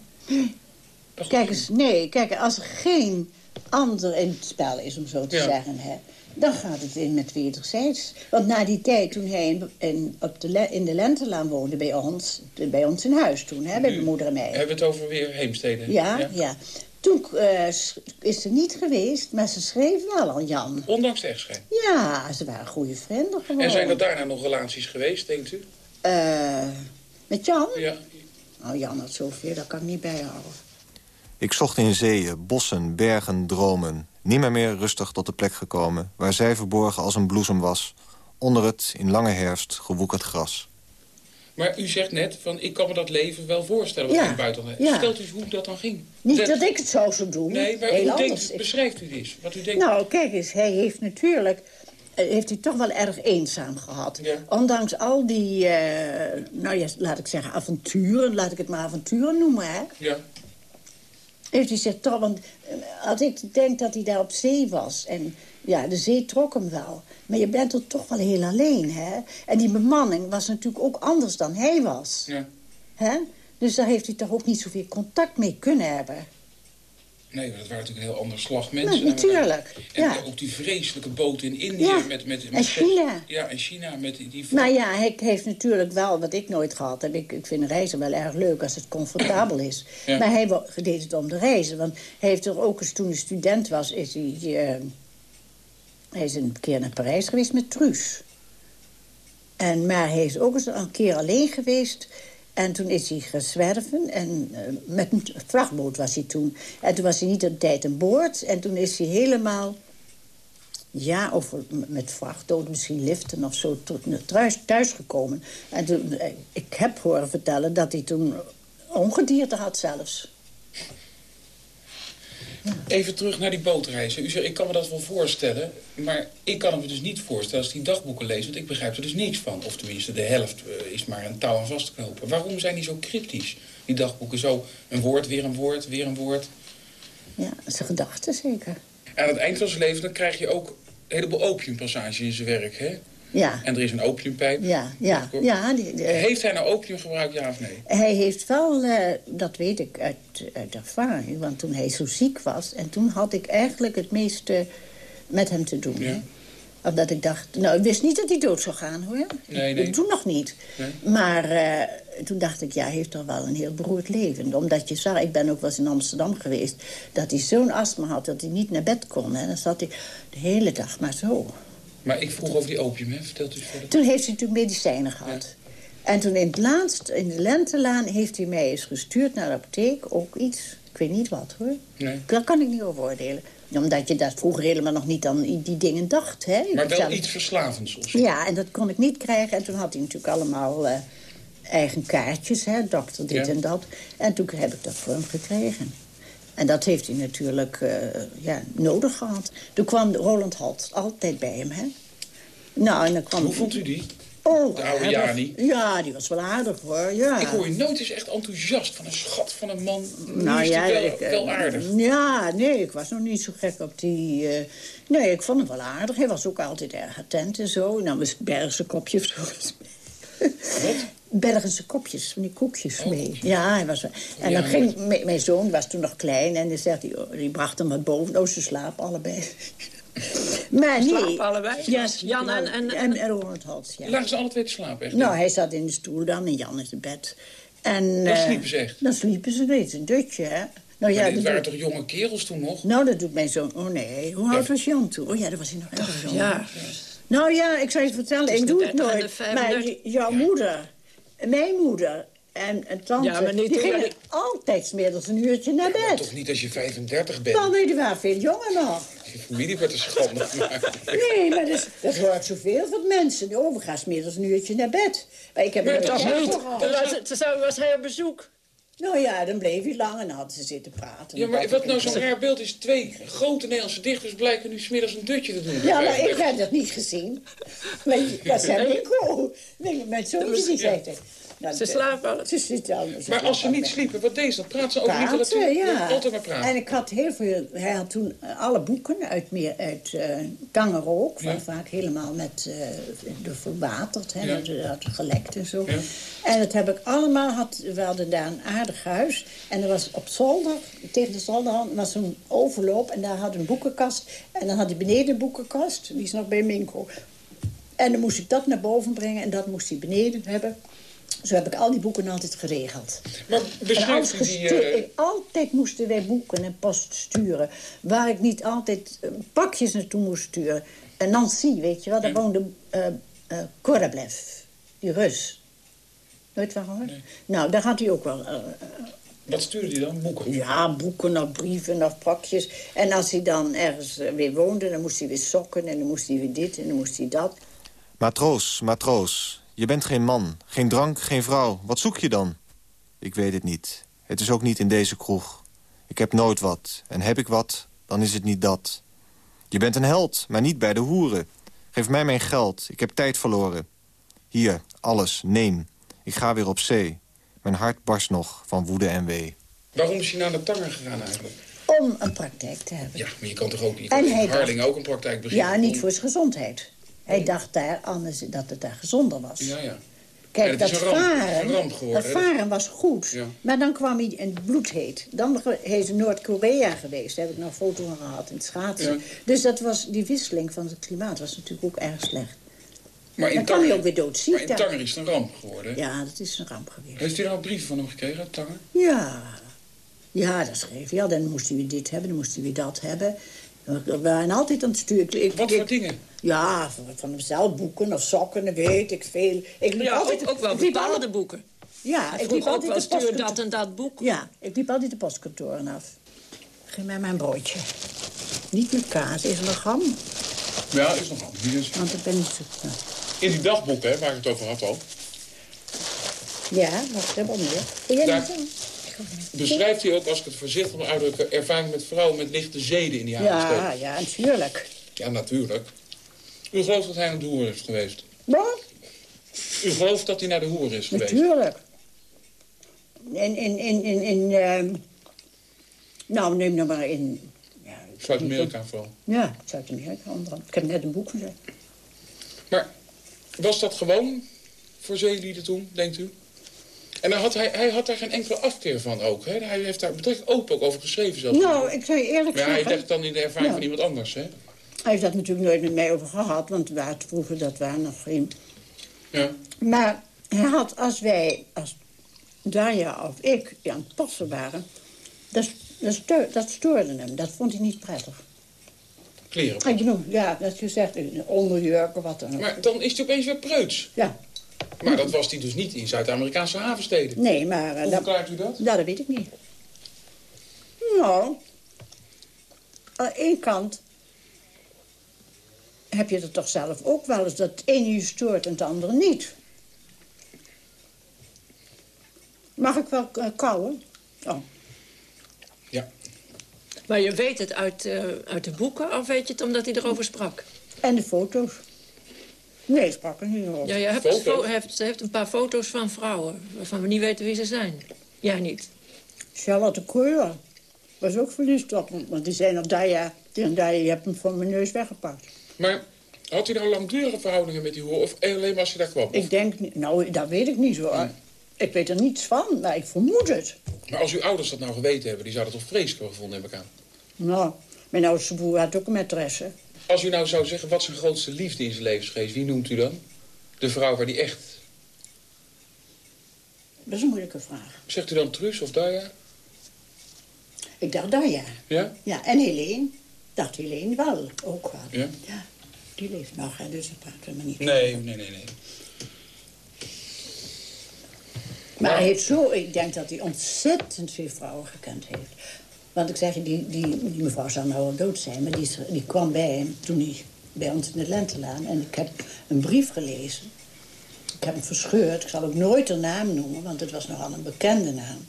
Kijk eens, nee, kijk, als er geen ander in het spel is, om zo te Ja. zeggen, hè, dan gaat het in met wederzijds. Want na die tijd, toen hij in, in, op de, in de Lentelaan woonde bij ons, bij ons in huis toen, hè, bij mijn moeder en mij. Hebben we het over weer Heemstede? Ja, ja. Toen eh, is ze niet geweest, maar ze schreef wel aan Jan. Ondanks de echtscheiding. Ja, ze waren goede vrienden gewoon. En zijn er daarna nog relaties geweest, denkt u? Eh, met Jan? Ja. Oh, Jan had zoveel, dat kan ik niet bijhouden. Ik zocht in zeeën, bossen, bergen, dromen. Nimmer meer rustig tot de plek gekomen... waar zij verborgen als een bloesem was. Onder het, in lange herfst, gewoekerd gras. Maar u zegt net, van, ik kan me dat leven wel voorstellen wat Ja, in het buitenland ja. Stelt u eens hoe dat dan ging. Niet Dat- dat ik het zo zou doen. Nee, maar Heel hoe anders. denkt, beschrijft u dit? Wat u denkt? Nou, kijk eens, hij heeft natuurlijk... eh, heeft hij toch wel erg eenzaam gehad. Ja. Ondanks al die, eh, nou ja, laat ik zeggen, avonturen. Laat ik het maar avonturen noemen, hè. Ja. Heeft hij zich toch, want eh, als ik denk dat hij daar op zee was... en ja, de zee trok hem wel. Maar je bent er toch wel heel alleen, hè? En die bemanning was natuurlijk ook anders dan hij was. Ja. Hè? Dus daar heeft hij toch ook niet zoveel contact mee kunnen hebben. Nee, dat waren natuurlijk een heel ander slag mensen. Nou, natuurlijk, En ja. ook die vreselijke boten in Indië. Ja, Met, met, met, en China. Ja, en China met die... Nou ja, hij heeft natuurlijk wel, wat ik nooit gehad heb... ik, ik vind reizen wel erg leuk als het comfortabel is. Ja. Maar hij deed het om de reizen. Want hij heeft er ook eens, toen hij student was... is hij, eh, hij is een keer naar Parijs geweest met Truus. En, maar hij is ook eens een keer alleen geweest... En toen is hij gezwerven en eh, met een vrachtboot was hij toen. En toen was hij niet op tijd aan boord. En toen is hij helemaal ja, of met vrachtauto, misschien liften of zo, tot thuis, thuis gekomen. En toen, eh, ik heb horen vertellen dat hij toen ongedierte had zelfs. Even terug naar die bootreizen. U zegt, ik kan me dat wel voorstellen. Maar ik kan me dus niet voorstellen als ik die dagboeken lees. Want ik begrijp er dus niks van. Of tenminste, de helft eh, is maar een touw aan vast te knopen. Waarom zijn die zo cryptisch? Die dagboeken zo een woord, weer een woord, weer een woord. Ja, zijn gedachten zeker. En aan het eind van zijn leven dan krijg je ook een heleboel opiumpassages in zijn werk. Hè? Ja, En er is een opiumpijp. ja, ja. ja die, die- Heeft hij nou opium gebruikt, ja of nee? Hij heeft wel, eh, dat weet ik uit, uit ervaring, want toen hij zo ziek was... en toen had ik eigenlijk het meeste met hem te doen. Ja. Hè? Omdat ik dacht, nou, ik wist niet dat hij dood zou gaan, hoor. Nee, nee. Toen nog niet. Nee. Maar eh, toen dacht ik, ja, hij heeft toch wel een heel beroerd leven. Omdat je zag, ik ben ook wel eens in Amsterdam geweest... dat hij zo'n astma had dat hij niet naar bed kon. En dan zat hij de hele dag maar zo. Maar ik vroeg over die opium, hè? Vertelt u verder. Toen heeft hij natuurlijk medicijnen gehad. En toen in het laatst, in de lentelaan, heeft hij mij eens gestuurd naar de apotheek. Ook iets, ik weet niet wat hoor. Nee. Daar kan ik niet over oordelen. Omdat je dat vroeger helemaal nog niet aan die dingen dacht. Hè? Maar wel zelf- iets verslavends of zo. Ja, en dat kon ik niet krijgen. En toen had hij natuurlijk allemaal eh, eigen kaartjes, hè, dokter dit Ja. en dat. En toen heb ik dat voor hem gekregen. En dat heeft hij natuurlijk eh, ja, nodig gehad. Toen kwam Roland Halt altijd bij hem, hè. Nou, en dan kwam... Hoe vond u die? Oh, De oude aardig. Jani? Ja, die was wel aardig, hoor. Ja. Ik hoor je nooit eens echt enthousiast van een schat van een man. Nou ja, wel, ik, eh, wel aardig. Ja, nee, ik was nog niet zo gek op die... eh, nee, ik vond hem wel aardig. Hij was ook altijd erg attent en zo. Nou, mijn Bergse kopjes. Wat? Bergense kopjes, van die koekjes mee. Ja, hij was... En dan ging... Mijn, zoon was toen nog klein en die, zegt, hij, oh, die bracht hem wat boven. Oh, ze slapen allebei. maar nee... Slapen allebei? Ja, Jan en- en- en, en Ronald Hals, ja. Lagen ze alle twee te slapen, echt? Nou, hij zat in de stoel dan en Jan in zijn bed. En, Dan eh, sliepen ze echt? Dan sliepen ze, weet een dutje, hè. Nou, ja, dit dat waren doet- toch jonge kerels toen nog? nou, dat doet mijn zoon. Oh nee, hoe oud was Jan toen? Oh ja, dat was hij nog erg jong. Ja. Nou ja, ik zou je vertellen, ik doe het 30 en nooit. Maar 35. j- jouw moeder, mijn moeder en een tante... Ja, maar niet die gingen altijd smiddags een uurtje naar Maar bed. toch niet als je 35 bent. Dan weet je waar, veel jonger nog. Je familie wordt er schande. Nee, maar dat, is- dat hoort zoveel van mensen. De overgaat middags een uurtje naar bed. Maar ik heb Maar dat niet. toen was hij op bezoek. Nou ja, dan bleef hij lang en dan hadden ze zitten praten. Ja, maar wat nou zo'n raar beeld is... twee grote Nederlandse dichters blijken nu smiddags een dutje te doen. Ja, maar ik heb dat niet gezien. Weet je, dat zei Nico. Nee, Mijn zoontje die het. Nou, Ze de- slapen Ze zitten al. ze Maar als ze niet met- sliepen, wat deed ze dan? Praat ze over Praten, literatuur? ja. Altijd maar praten. En ik had heel veel... Hij had toen eh, alle boeken uit, meer, uit eh Tangerook... Ja. vaak helemaal met eh de verwaterd, hè, Ja. dat gelekt en zo. Ja. En dat heb ik allemaal... Had, we hadden daar een aardig huis. En er was op zolder, tegen de zolderhand, was zo'n overloop... en daar had een boekenkast. En dan had hij beneden een boekenkast. Die is nog bij Minko. En dan moest ik dat naar boven brengen... en dat moest hij beneden hebben... Zo heb ik al die boeken altijd geregeld. Maar beschrijft die... Ik- altijd moesten wij boeken en post sturen. Waar ik niet altijd eh, pakjes naartoe moest sturen. En Nancy, weet je wel, daar woonde eh eh, Korablev, die Rus. Nou, daar had hij ook wel... eh, wat stuurde hij dan? Boeken? ja, boeken of brieven of pakjes. En als hij dan ergens eh, weer woonde, dan moest hij weer sokken... en dan moest hij weer dit en dan moest hij dat. Matroos, matroos, je bent geen man, geen drank, geen vrouw. Wat zoek je dan? Ik weet het niet. Het is ook niet in deze kroeg. Ik heb nooit wat. En heb ik wat, dan is het niet dat. Je bent een held, maar niet bij de hoeren. Geef mij mijn geld, ik heb tijd verloren. Hier, alles, neem. Ik ga weer op zee. Mijn hart barst nog van woede en wee. Waarom is hij naar de Tanger gegaan eigenlijk? Om een praktijk te hebben. Ja, maar je kan toch ook je kan En in hij Harlingen ook een praktijk beginnen? Ja, niet Om- voor zijn gezondheid. Hij dacht daar anders dat het daar gezonder was. Ja, ja. Kijk, Ja, dat, ramp. varen, geworden, dat varen was goed. Ja. Maar dan kwam hij in het bloedheet. Dan hij is in Noord-Korea geweest. Daar heb ik nog een foto van gehad in het schaatsen. Ja. Dus dat was, die wisseling van het klimaat was natuurlijk ook erg slecht. Maar in Dan kwam hij Tanger- ook weer doodziek Maar in. Tanger is het een ramp geworden. Ja, dat is een ramp geweest. Heeft u nou brieven van hem gekregen Tanger? Ja, ja dat schreef hij. Ja, dan moest hij weer dit hebben, dan moest hij weer dat hebben. We waren altijd aan het sturen. Ik, Wat ik- voor dingen? Ja, van, van hemzelf boeken of sokken, dat weet ik veel. Ik liep Ja, altijd, ook, ook wel ik liep bepaalde boeken. Ja, ik liep ook altijd wel, de stuur postkantoor. dat en dat boek. Ja, ik liep altijd de postkantoren af. Ging met mijn broodje. Niet met kaas, is er nog ham? Ja, is nog anders. Want ik ben niet zo... In die dagboeken, hè, waar ik het over had al... Ja, wacht, heb ik meer. Daar- beschrijft hij ook, als ik het voorzichtig mag uitdrukken... ervaring met vrouwen met lichte zeden in die jaren Ja, ja, natuurlijk. Ja, natuurlijk. U gelooft dat hij naar de hoer is geweest? Wat? U gelooft dat hij naar de hoer is geweest? Natuurlijk. In, in, in, in, in ehm, nou, neem nou maar in... Ja, Zuid-Amerika vooral. Ja, Zuid-Amerika onder andere. Ik heb net een boek gezet. Maar was dat gewoon voor zeelieden toen, denkt u? En dan had hij, hij had daar geen enkele afkeer van ook. Hè? Hij heeft daar betrekkelijk open ook over geschreven zelfs. Nou, ik zou je eerlijk maar hij zeggen... legt dan in de ervaring Ja. van iemand anders, hè? Hij heeft dat natuurlijk nooit met mij over gehad, want we hadden vroeger dat waren nog geen... Ja. Maar hij had, als wij, als Darja of ik die aan het passen waren... Dat, dat, dat stoorde hem, dat vond hij niet prettig. Kleren. Ik bedoel, ja, dat je zegt, een onderjurk of wat dan ook. Maar dan is hij opeens weer preuts. Ja, Maar dat was hij dus niet in Zuid-Amerikaanse havensteden. nee, maar... eh, Hoe dat, verklaart u dat? ja, dat weet ik niet. Nou, aan één kant heb je het toch zelf ook wel eens... dat het ene je stoort en het andere niet. Mag ik wel uh, kauwen? Oh. Maar je weet het uit, eh, uit de boeken of weet je het omdat hij erover sprak? En de foto's. Nee, ik sprak er niet over. Ja, je hebt, Foto's? fo- heeft, ze heeft een paar foto's van vrouwen waarvan we niet weten wie ze zijn. Jij niet. Charlotte Keur was ook verliefd op hem. Want die zei nog, Daya, Daya, je hebt hem van mijn neus weggepakt. Maar had hij nou langdurige verhoudingen met die hoer? Of alleen maar als hij daar kwam? Ik denk, niet- nou, dat weet ik niet hoor. Ik weet er niets van, maar ik vermoed het. Maar als uw ouders dat nou geweten hebben, die zouden het toch vreselijk gevonden hebben aan. Nou, mijn oudste broer had ook een maîtresse. Als u nou zou zeggen, wat zijn grootste liefde in zijn leven is geweest, wie noemt u dan? De vrouw waar die echt... Dat is een moeilijke vraag. Zegt u dan Truus of Daya? Ik dacht Daya. Ja? Ja, en Helene. Dacht Helene wel, ook wel. Ja? Ja, die leeft nog, hè, dus daar praten we maar niet Nee, nee, nee, nee. Maar hij heeft zo, ik denk dat hij ontzettend veel vrouwen gekend heeft. Want ik zeg je, die, die, mevrouw zou nou al dood zijn, maar die, die kwam bij hem toen hij bij ons in de Lentelaan. En ik heb een brief gelezen. Ik heb hem verscheurd. Ik zal ook nooit de naam noemen, want het was nogal een bekende naam.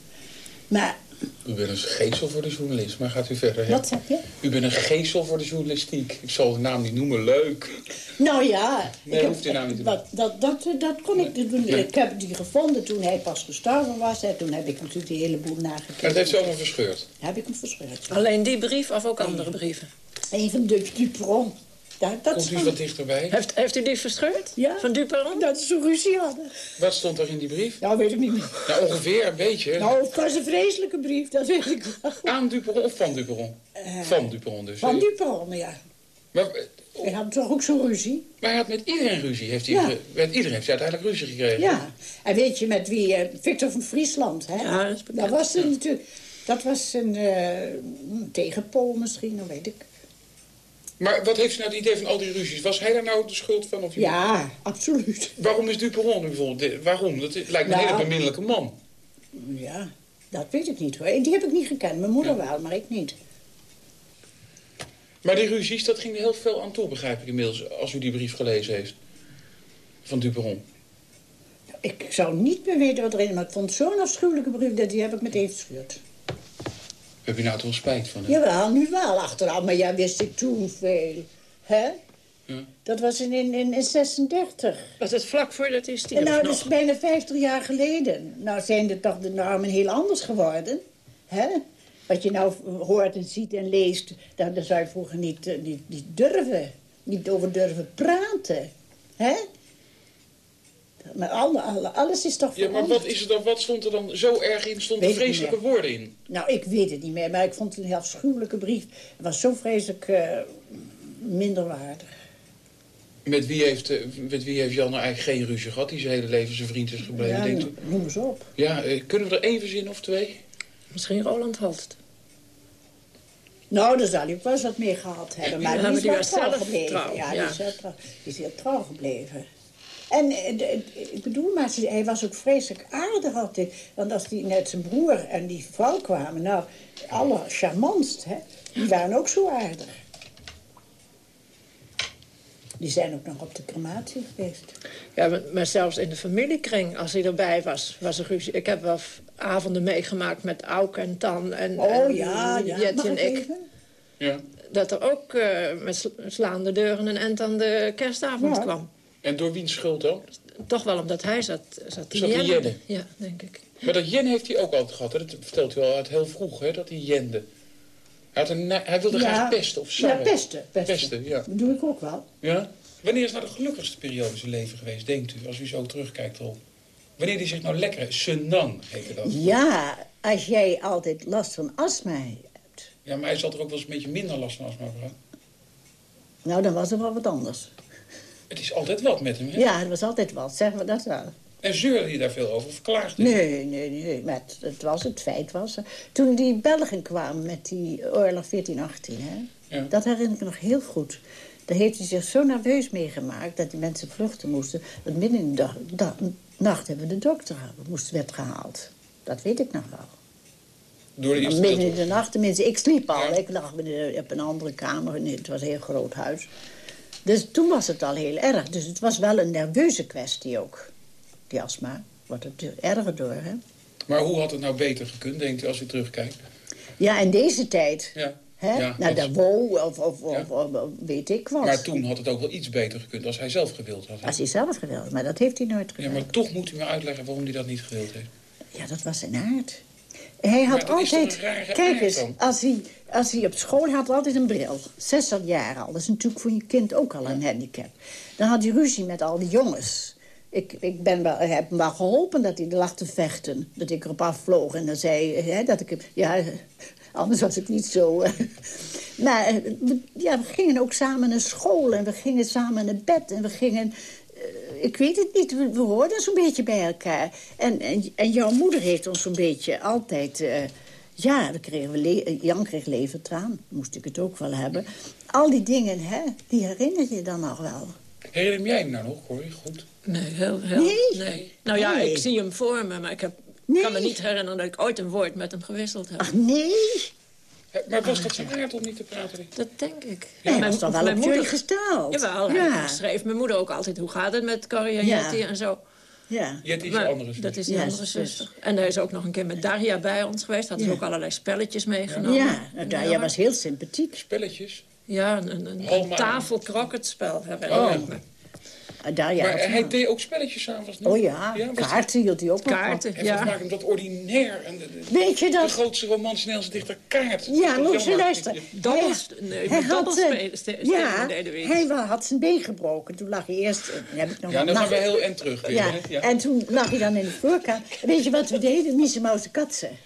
Maar, U bent een geestel voor de journalist, maar gaat u verder. hè? wat zeg je? U bent een geestel voor de journalistiek. Ik zal de naam niet noemen, leuk. Nou ja, Nee, ik hoeft u nou niet te doen. wat, dat, dat, dat kon ik doen. Nee. Ik heb die gevonden toen hij pas gestorven was. En toen heb ik natuurlijk die hele boel nagekeken. En dat heeft ze allemaal verscheurd. Heb ik hem verscheurd. Alleen die brief of ook andere brieven? Even de Dupron. Ja, dat Komt is u van- wat dichterbij? Heeft, heeft u die verscheurd? Ja. Van Duperon? Dat is een ruzie hadden. Wat stond er in die brief? Nou, weet ik niet meer. Nou, ongeveer een beetje. Nou, het was een vreselijke brief, dat weet ik wel. Aan Duperon of van Duperon? van Duperon dus. Van hè? Dupron, ja. Maar, eh, Hij had toch ook zo'n ruzie? maar hij had met iedereen ruzie. Heeft hij, Ja. Met iedereen heeft hij uiteindelijk ruzie gekregen. Ja. En weet je met wie? eh, Victor van Friesland, hè? Ja, dat is bekend. Dat was een, natuurlijk... Dat was een eh, tegenpol misschien, dat weet ik. Maar wat heeft u nou het idee van al die ruzies? Was hij daar nou de schuld van? Of Ja, absoluut. Waarom is Duperon nu bijvoorbeeld? Waarom? Dat lijkt me een Nou. hele beminnelijke man. Ja, dat weet ik niet hoor. Die heb ik niet gekend. Mijn moeder wel, maar ik niet. Maar die ruzies, dat ging er heel veel aan toe, begrijp ik inmiddels. Als u die brief gelezen heeft. Van Duperon. Ik zou niet meer weten wat erin is, maar ik vond zo'n afschuwelijke brief dat die heb ik meteen verscheurd. Heb je nou toch wel spijt van hem? Jawel, nu wel achteraf, maar ja, wist ik toen veel. Hè? Ja. Dat was in, in, in, in 36. Was het vlak voordat hij En stierf nou, dat is bijna 50 jaar geleden. Nou zijn de, toch de normen heel anders geworden. Hè? Wat je nou hoort en ziet en leest, daar, daar zou je vroeger niet, eh, niet, niet durven. Niet over durven praten. Hè? Maar alle, alle, alles is toch Ja, maar wat, is er dan, wat stond er dan zo erg in? Stond er Weet ik niet vreselijke woorden in? Nou, ik weet het niet meer, maar ik vond het een heel afschuwelijke brief. Het was zo vreselijk eh, minderwaardig. Met wie, heeft, eh, met wie heeft Jan nou eigenlijk geen ruzie gehad? Die zijn hele leven zijn vriend is gebleven, Ja, denkt noem eens op. Ja, eh, kunnen we er één verzinnen of twee? Misschien Roland Holst. Nou, daar zal hij ook wel eens wat mee gehad hebben. Maar Ja, die maar is die wel was trouw zelf gebleven. trouw, ja, ja. Die, is heel trouw, die is heel trouw gebleven. En eh, de- ik bedoel, maar hij was ook vreselijk aardig altijd. Want als die net zijn broer en die vrouw kwamen... nou, alle charmantst, hè. Die waren ook zo aardig. Die zijn ook nog op de crematie geweest. Ja, maar, maar zelfs in de familiekring, als hij erbij was, was er ruzie. Ik heb wel avonden meegemaakt met Auk en Tan en, Oh en ja, ja. Jet Mag en ik even? Ja. Dat er ook eh, met sl- slaande deuren een end aan de kerstavond Ja. kwam. En door wiens schuld dan? Toch wel omdat hij zat, zat Zat jennen. jennen. Ja, denk ik. Maar dat jen heeft hij ook altijd gehad. Hè? Dat vertelt u al uit heel vroeg, hè? dat hij jende. Hij, had een, hij wilde graag pesten of Ja, sarren. pesten. Pesten, Pesten, ja. Dat doe ik ook wel. ja. Wanneer is nou de gelukkigste periode in zijn leven geweest, denkt u, als u zo terugkijkt erop? Wanneer hij zich nou lekker... Senang heette dat. Ja, als jij altijd last van astma hebt... Ja, maar hij zal er ook wel eens een beetje minder last van astma gehad. nou, dan was er wel wat anders. Het is altijd wat met hem, hè? Ja, het was altijd wat, zeggen we dat wel. En zeurde hij daar veel over? Of klaagde hij? Nee, nee, nee. Maar het, het was het feit was. er. Toen die Belgen kwamen met die oorlog 1418, hè, Ja. dat herinner ik me nog heel goed. Daar heeft hij zich zo nerveus meegemaakt dat die mensen vluchten moesten. Dat midden in de dag, nacht hebben we de dokter moest, werd gehaald. Dat weet ik nog wel. Door de Midden in de nacht, tenminste, ik sliep al. Ja. Ik lag op een andere kamer. Nee, het was een heel groot huis. Dus toen was het al heel erg. Dus het was wel een nerveuze kwestie ook. Die astma wordt natuurlijk erger door, hè? Maar hoe had het nou beter gekund, denkt u, als u terugkijkt? Ja, in deze tijd. Ja. Hè? Ja, nou, daar wou of, of, of, Ja. of- of weet ik wat. Maar toen had het ook wel iets beter gekund als hij zelf gewild had. hè? Als hij zelf gewild, maar dat heeft hij nooit Ja, gedaan. maar toch moet u me uitleggen waarom hij dat niet gewild heeft. Ja, dat was zijn aard. Hij had altijd... Kijk eens, als hij, als hij op school had, altijd een bril. 60 jaar al. Dat is natuurlijk voor je kind ook al een handicap. Dan had hij ruzie met al die jongens. Ik, ik ben wel, heb hem wel geholpen dat hij lag te vechten. Dat ik erop afvloog en dan zei hè, dat ik hem... Ja, anders was ik niet zo... Maar eh, ja, we gingen ook samen naar school en we gingen samen naar bed en we gingen... eh, ik weet het niet, we, we hoorden zo'n beetje bij elkaar. En, en, en jouw moeder heeft ons zo'n beetje altijd... eh, ja, we kregen we le- eh, Jan kreeg levertraan, moest ik het ook wel hebben. Al die dingen, hè, die herinner je dan nog wel. Herinner jij hem nou nog, Corrie? Goed. Nee, heel, heel. Nee? Nou ja, Nee. ik zie hem voor me, maar ik heb, Nee. kan me niet herinneren dat ik ooit een woord met hem gewisseld heb. Ach, nee. Hè, Maar was dat zijn aard om niet te praten? Dat denk ik. Hij was toch wel mijn op moeder, jullie gesteld. Jawel, ja. schreef mijn moeder ook altijd... hoe gaat het met Corrie en Ja. Jetty en zo. Ja. Jet is Maar een andere zus. Dat is die Ja, andere zus. En hij is ook nog een keer met Daria bij ons geweest. Had Ja. ze ook allerlei spelletjes meegenomen. Ja, nou, daar, jij was heel sympathiek. Spelletjes. Ja, een, een, een Halma. tafelkrokketspel herinner Oh. me. Uh, daar, ja, maar was- hij deed ook spelletjes s'avonds niet? Oh ja, was kaarten hield hij ook Kaarten, En ja. maakt hem dat ordinair. En de, de- Weet je de dat? grootste romans Nederlandse dichter Kaart. Ja, moet je luisteren. Dobbels, Hij- nee, hij met had, eh, Ja, hij had zijn been gebroken. Toen lag hij eerst... eh, heb ik nog Ja, wel dan gaan we heel en terug weer. Ja, en toen lag hij dan in de voorkamer. Weet je wat we deden? Mieze, Mauze, Katsen.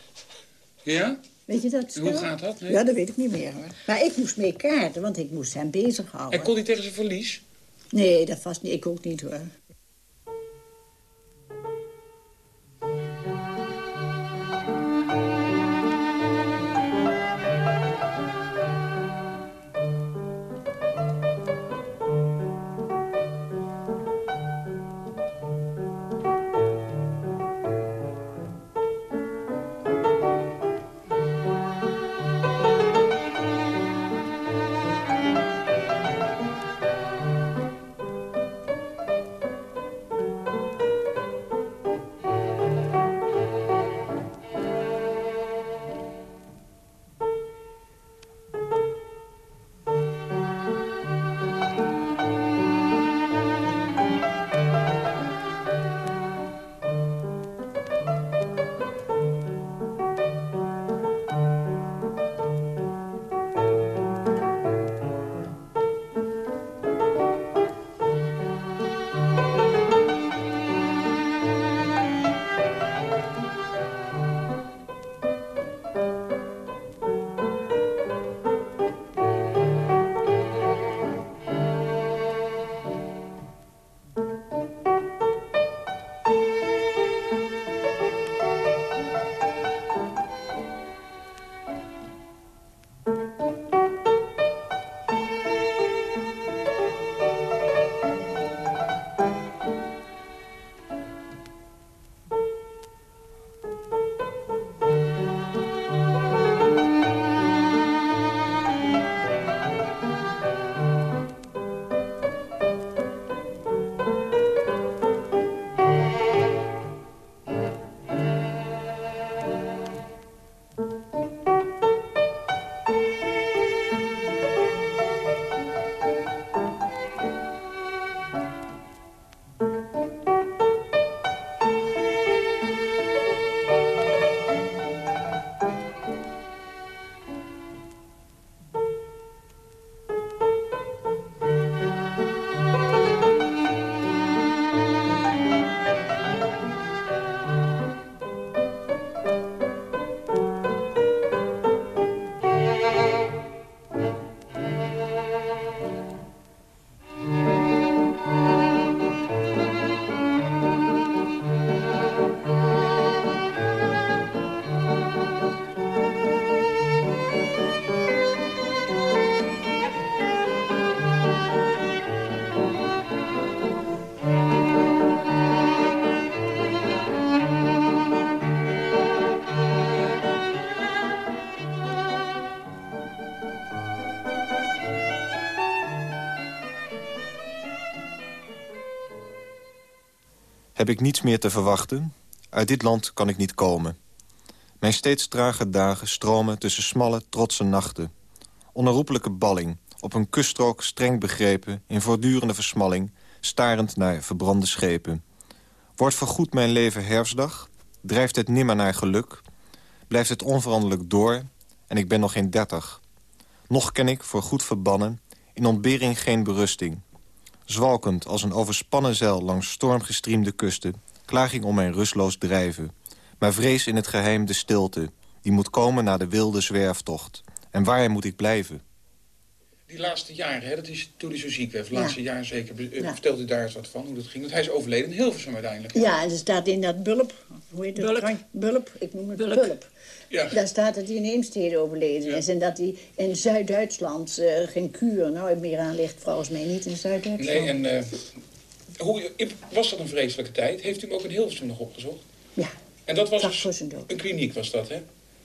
ja? Weet je dat? Hoe gaat dat? Nee. Ja, dat weet ik niet meer hoor. Maar ik moest mee kaarten, want ik moest hem bezighouden. En kon hij tegen zijn verlies? Nee, dat vast niet. Ik ook niet hoor. Heb ik niets meer te verwachten? Uit dit land kan ik niet komen. Mijn steeds trage dagen stromen tussen smalle, trotse nachten. Onherroepelijke balling, op een kuststrook streng begrepen... in voortdurende versmalling, starend naar verbrande schepen. Wordt vergoed mijn leven herfstdag? Drijft het nimmer naar geluk? Blijft het onveranderlijk door? En ik ben nog geen dertig. Nog ken ik, voor goed verbannen, in ontbering geen berusting. Zwalkend als een overspannen zeil langs stormgestriemde kusten... klaag ik om mijn rustloos drijven. Maar vrees in het geheim de stilte... die moet komen na de wilde zwerftocht. En waar moet ik blijven? Die laatste jaren, hè, dat is toen hij zo ziek werd, laatste jaren zeker. Ja. Vertelt u daar eens wat van, hoe dat ging? Want hij is overleden in Hilversum uiteindelijk. Ja, en er staat in dat bulp, hoe heet het? Bulp. Bulp, ik noem het bulp. bulp. Ja. Daar staat dat hij in Eemstede overleden ja. is. En dat hij in Zuid-Duitsland uh, geen kuur, nou meer aan ligt volgens mij niet in Zuid-Duitsland. Nee, en uh, hoe, was dat een vreselijke tijd? Heeft u hem ook in Hilversum nog opgezocht? Ja. En dat was dus een kliniek was dat, hè?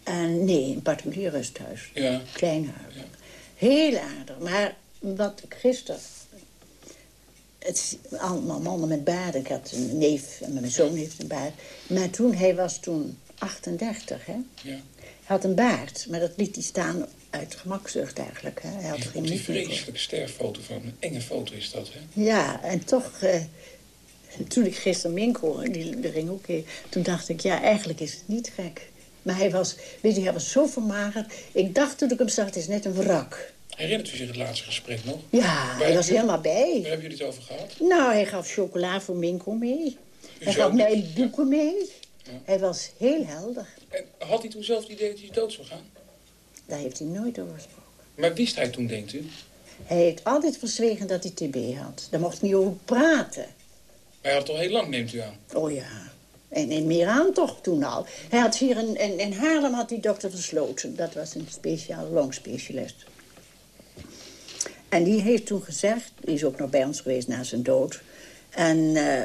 Uh, nee, een particulier rusthuis. Ja. Klein huis. Ja. Heel aardig. Maar wat ik gisteren... Het allemaal mannen met baarden. Ik had een neef en mijn zoon heeft een baard. Maar toen, hij was toen 38, hè? Ja. Hij had een baard, maar dat liet hij staan uit gemakzucht eigenlijk. Hè? Hij had geen die vreselijke sterffoto van een enge foto is dat, hè? Ja, en toch... Uh, toen ik gisteren Mink hoorde, die ging ook even... Toen dacht ik, ja, eigenlijk is het niet gek. Maar hij was, weet je, hij was zo vermagerd. Ik dacht toen ik hem zag, het is net een wrak. Herinnert u zich het laatste gesprek nog? Ja, hij was helemaal bij. Waar hebben jullie het over gehad? Nou, hij gaf chocola voor Minko mee. U hij gaf mij boeken mee. Ja. Hij was heel helder. En had hij toen zelf het idee dat hij dood zou gaan? Daar heeft hij nooit over gesproken. Maar wist hij toen, denkt u? Hij heeft altijd verzwegen dat hij TB had. Daar mocht niet over praten. Maar hij had al heel lang, neemt u aan? Oh ja. En in Miraan toch toen al. Hij had hier in, in, in Haarlem had die dokter Versloten. Dat was een speciaal longspecialist. En die heeft toen gezegd, die is ook nog bij ons geweest na zijn dood. En uh,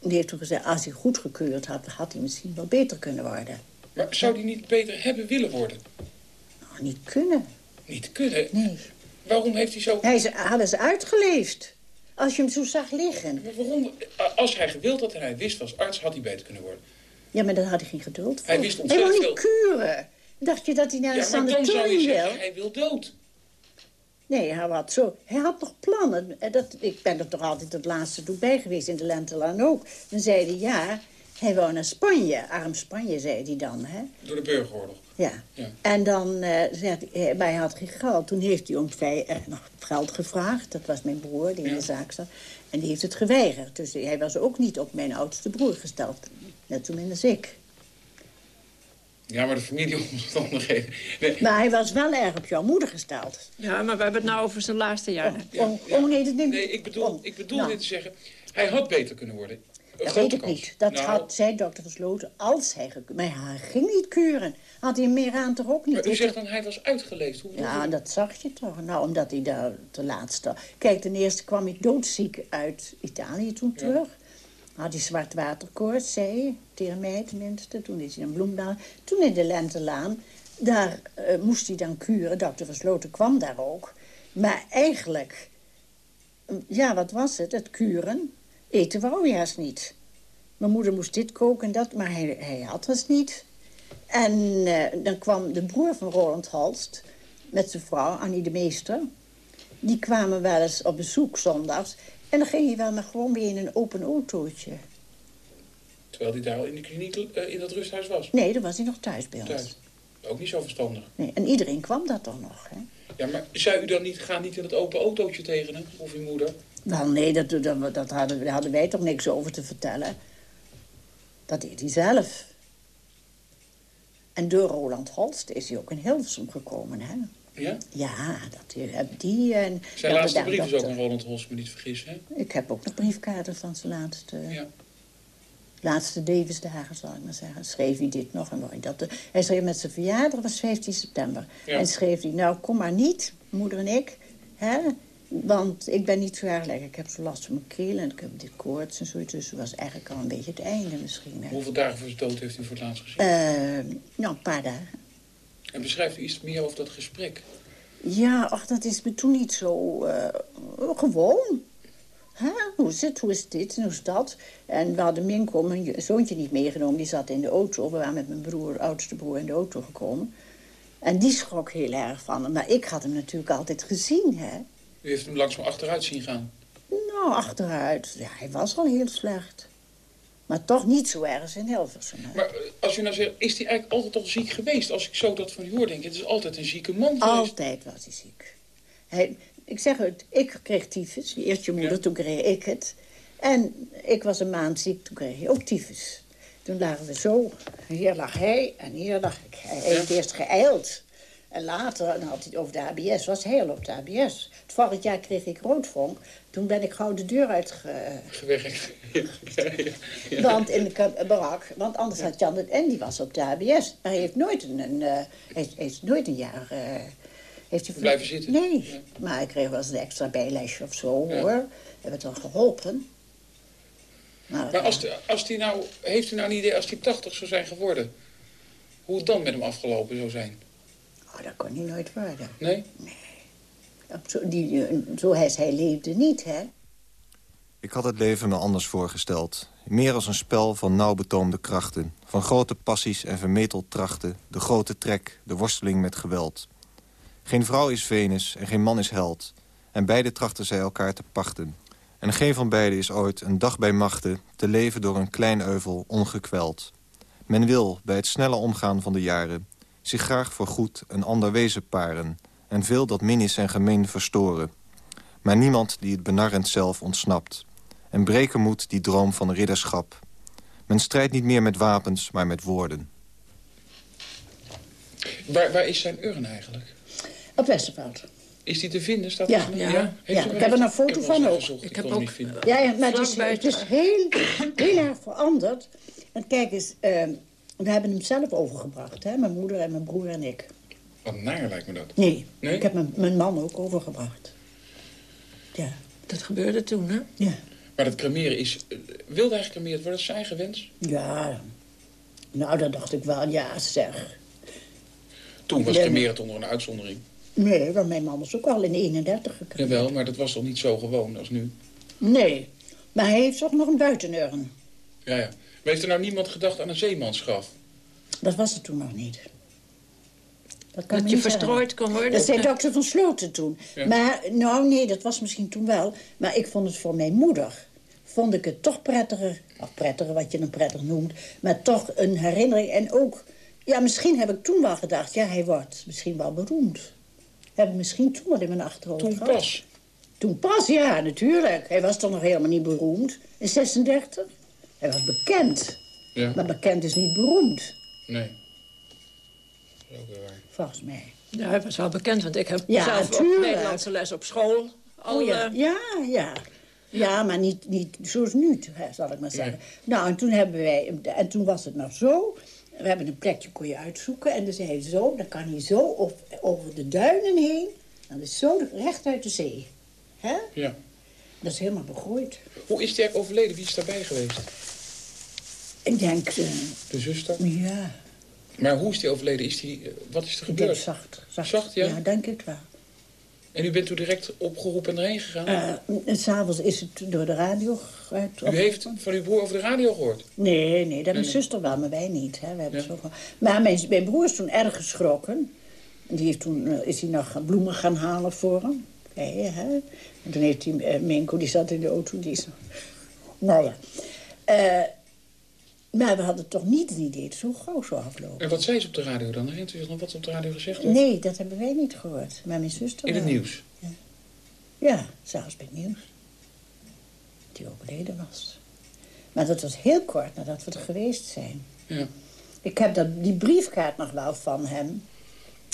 die heeft toen gezegd, als hij goedgekeurd had, had hij misschien wel beter kunnen worden. Maar zou hij niet beter hebben willen worden? Nou, niet kunnen. Niet kunnen? Nee. Waarom heeft hij zo... Hij is, had eens uitgeleefd. Als je hem zo zag liggen. Maar waarom? Als hij gewild had en hij wist als arts, had hij beter kunnen worden. Ja, maar daar had hij geen geduld voor. Hij wist Hij ontzettend wil niet kuren. Dacht je dat hij naar een Ja, maar dan zou je sanatorium zeggen, wil? hij wil dood. Nee, hij had, zo, hij had nog plannen. En Dat, ik ben er toch altijd het laatste toe bij geweest, in de Lentelaan ook. Dan zei hij ja, hij wou naar Spanje. Arm Spanje, zei hij dan. Hè? Door de burgeroorlog. Ja. Ja. En dan eh zei hij, maar hij had geen geld. Toen heeft hij om eh, nog geld gevraagd. Dat was mijn broer, die in de zaak zat. En die heeft het geweigerd. Dus hij was ook niet op mijn oudste broer gesteld. Net zo min als ik. Ja, maar de familieomstandigheden... Nee. Maar hij was wel erg op jouw moeder gesteld. Ja, maar we hebben het nou over zijn laatste jaren. Oh, oh, nee, dat neemt- Nee, ik bedoel, oh, ik bedoel nou. dit te zeggen... Hij had beter kunnen worden. Een Dat weet ik kans. niet. Dat Nou, had, zei dokter Versloten als hij. Maar hij ging niet kuren. Had hij meer aan toch ook niet? Maar u zegt dan, hij was uitgeleefd. Hoe Ja, dat zag je toch. Nou, omdat hij daar te laatste... Kijk, ten eerste kwam hij doodziek uit Italië toen terug. Had hij zwartwaterkoorts, zei hij, tegen tenminste. Toen is hij in Bloemendaal. Toen in de Lentelaan, daar eh, moest hij dan kuren. Dokter Versloten kwam daar ook. Maar eigenlijk, eh, ja, wat was het? Het kuren. Eten wou hij haast niet. Mijn moeder moest dit koken en dat, maar hij, hij had het niet. En eh, dan kwam de broer van Roland Halst met zijn vrouw, Annie de Meester. Die kwamen wel eens op bezoek zondags. En dan ging hij wel maar gewoon weer in een open autootje. Terwijl hij daar al in de kliniek eh, in dat rusthuis was. Nee, dan was hij nog thuis bij ons. Thuis. Ook niet zo verstandig. Nee, en iedereen kwam daar toch nog, hè? Ja, maar zou u dan niet, ga niet in het open autootje tegen hem? Of uw moeder? Wel, nee, dat, dat, dat hadden, daar hadden wij toch niks over te vertellen. Dat deed hij zelf. En door Roland Holst is hij ook in Hilversum gekomen, hè? Ja? Ja, dat heb die... En, Zijn ja, laatste brief is ook aan Roland Holst, me niet vergis, hè? Ik heb ook nog briefkaarten van zijn laatste, Ja. laatste levensdagen, zal ik maar zeggen. Schreef hij dit nog en hij dat. Hij schreef met zijn verjaardag, was 15 september. Ja. En schreef hij, nou kom maar niet, moeder en ik, hè? Want ik ben niet zo erg lekker. Ik heb zo last van mijn keel en ik heb dit koorts en zoiets. Dus het was eigenlijk al een beetje het einde misschien. Hè? Hoeveel dagen voor zijn dood heeft u voor het laatst gezien? Eh, nou, een paar dagen. En beschrijft u iets meer over dat gesprek? Ja, ach, dat is me toen niet zo... eh, gewoon. Huh? Hoe is het? Hoe is dit? En hoe is dat? En we hadden Minko, mijn zoontje, niet meegenomen. Die zat in de auto. We waren met mijn broer, oudste broer, in de auto gekomen. En die schrok heel erg van hem. Maar ik had hem natuurlijk altijd gezien, hè. U heeft hem langzaam achteruit zien gaan. Nou, achteruit. Ja, hij was al heel slecht. Maar toch niet zo erg in Hilversum. Maar eh, als u nou zegt, is hij eigenlijk altijd al ziek geweest? Als ik zo dat van u hoor, denk ik, het is altijd een zieke man geweest. Altijd was hij ziek. Hij, ik zeg het, ik kreeg tyfus. Eerst je moeder, Ja. toen kreeg ik het. En ik was een maand ziek, toen kreeg hij ook tyfus. Toen lagen we zo. Hier lag hij en hier lag ik. Hij heeft eerst geijld. En later, dan had hij het over de HBS, was al op de HBS. Het vorig jaar kreeg ik roodvonk. Toen ben ik gauw de deur uitge... Gewerkt. Ja, ja, ja. Want in de barak, want anders had Jan het en die was op de HBS. Maar hij heeft nooit een, een eh, heeft, heeft nooit een jaar. eh, heeft hij Blijven zitten? Nee, maar hij kreeg wel eens een extra bijlesje of zo hoor. Heeft het dan geholpen. Maar, Maar als, de- als die nou, heeft u nou een idee, als hij 80 zou zijn geworden... hoe het dan met hem afgelopen zou zijn? Oh, dat kon hij nooit worden. Nee? Zo, die, eh, zo hij, hij leefde niet, hè? Ik had het leven me anders voorgesteld. Meer als een spel van nauw betoomde krachten. Van grote passies en vermetel trachten. De grote trek, de worsteling met geweld. Geen vrouw is Venus en geen man is held. En beide trachten zij elkaar te pachten. En geen van beiden is ooit een dag bij machten... te leven door een klein euvel ongekweld. Men wil, bij het snelle omgaan van de jaren... zich graag voor goed een ander wezen paren... en veel dat min is en gemeen verstoren. Maar niemand die het benarrend zelf ontsnapt. En breken moet die droom van ridderschap. Men strijdt niet meer met wapens, maar met woorden. Waar, waar is zijn urn eigenlijk? Op Westerveld. Is die te vinden? Staat Ja, er- ja. Ik heb er een foto van ook. Ik heb ook- niet vinden. Ja, ja maar het is, het is heel, heel erg veranderd. En kijk eens, eh, we hebben hem zelf overgebracht, hè? Mijn moeder en mijn broer en ik. Wat naar lijkt me dat. Nee, Nee? ik heb mijn, mijn man ook overgebracht. Ja, Dat gebeurde toen, hè? ja. Maar dat cremeren is... eh, wilde hij gecremeerd worden? Dat is zijn eigen wens? Ja, nou, dat dacht ik wel, ja, zeg. Toen was Ja, cremeren toch nog een uitzondering. Nee, want mijn man is ook al in 31 gekregen. Jawel, maar dat was toch niet zo gewoon als nu? Nee, maar hij heeft toch nog een buitenurn. Ja, ja. Maar heeft er nou niemand gedacht aan een zeemansgraf? Dat was het toen nog niet. Dat, kan Dat je niet verstrooid kon worden. Dat zei dokter van Sloten toen. Ja. Maar, nou nee, dat was misschien toen wel. Maar ik vond het voor mijn moeder... vond ik het toch prettiger... of prettiger, wat je dan prettig noemt... maar toch een herinnering. En ook... Ja, misschien heb ik toen wel gedacht... ja, hij wordt misschien wel beroemd. Heb ik misschien toen wel in mijn achterhoofd Toen gehad. pas. Toen pas, ja, natuurlijk. Hij was toch nog helemaal niet beroemd. In 36. Hij was bekend. Ja. Maar bekend is niet beroemd, Nee. Dat is ook weer waar. volgens mij. Ja, hij was wel bekend, want ik heb Ja, zelf ook. Nederlandse les op school. Al, Oh ja, eh, ja, ja. Ja, maar niet, niet zoals nu, hè, zal ik maar zeggen. Nou, en toen hebben wij... En toen was het nog zo... We hebben een plekje, kon je uitzoeken. En dan zei hij zo, dan kan hij zo op, over de duinen heen. Dan is zo recht uit de zee. hè? Ja. Dat is helemaal begroeid. Hoe is die eigenlijk overleden? Wie is daarbij geweest? Ik denk, eh, De zuster? ja, Maar hoe is die overleden? Is die, eh, wat is er gebeurd? zacht. Zacht, Zacht, ja? Ja, denk ik wel. En u bent toen direct opgeroepen en erheen gegaan? En S'avonds is het door de radio uit. u heeft van uw broer over de radio gehoord? Nee, nee, dat mijn nee. zuster wel, maar wij niet. Hè. We hebben Ja. zo Maar mijn, mijn broer is toen erg geschrokken. En Die heeft toen, is hij nog bloemen gaan halen voor hem. Hey, hè. En toen heeft hij, Minko, die zat in de auto, die is... Nou ja. Maar we hadden toch niet het idee dat het zo gauw zou aflopen. En wat zei ze op de radio dan? Herinnert u zich nog wat op de radio gezegd werd? Nee, dat hebben wij niet gehoord. Maar mijn zuster In het wel. nieuws? Ja, zelfs bij het nieuws. Die overleden was. Maar dat was heel kort nadat we er geweest zijn. Ja. Ik heb dat, die briefkaart nog wel van hem.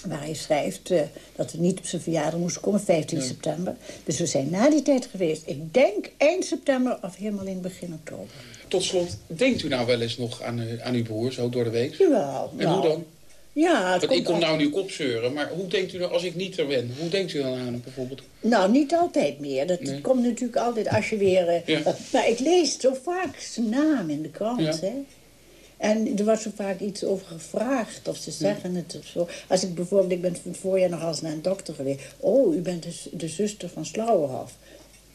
Waar hij schrijft eh, dat we niet op zijn verjaardag moesten komen, 15 september. Dus we zijn na die tijd geweest. Ik denk eind september of helemaal in begin oktober. Tot slot, denkt u nou wel eens nog aan, eh, aan uw broer, zo door de week? Jawel. En nou, hoe dan? Ja, het Want ik kom nou in uw kop zeuren, maar hoe denkt u dan als ik niet er ben? Hoe denkt u dan aan hem bijvoorbeeld? Nou, niet altijd meer. Dat Nee. komt natuurlijk altijd als je weer... eh, Ja. maar ik lees zo vaak zijn naam in de krant, Ja. hè. En er wordt zo vaak iets over gevraagd, of ze zeggen het of zo. Als ik bijvoorbeeld, ik ben van voorjaar nog eens naar een dokter geweest. Oh, u bent de, z- de zuster van Slauerhof.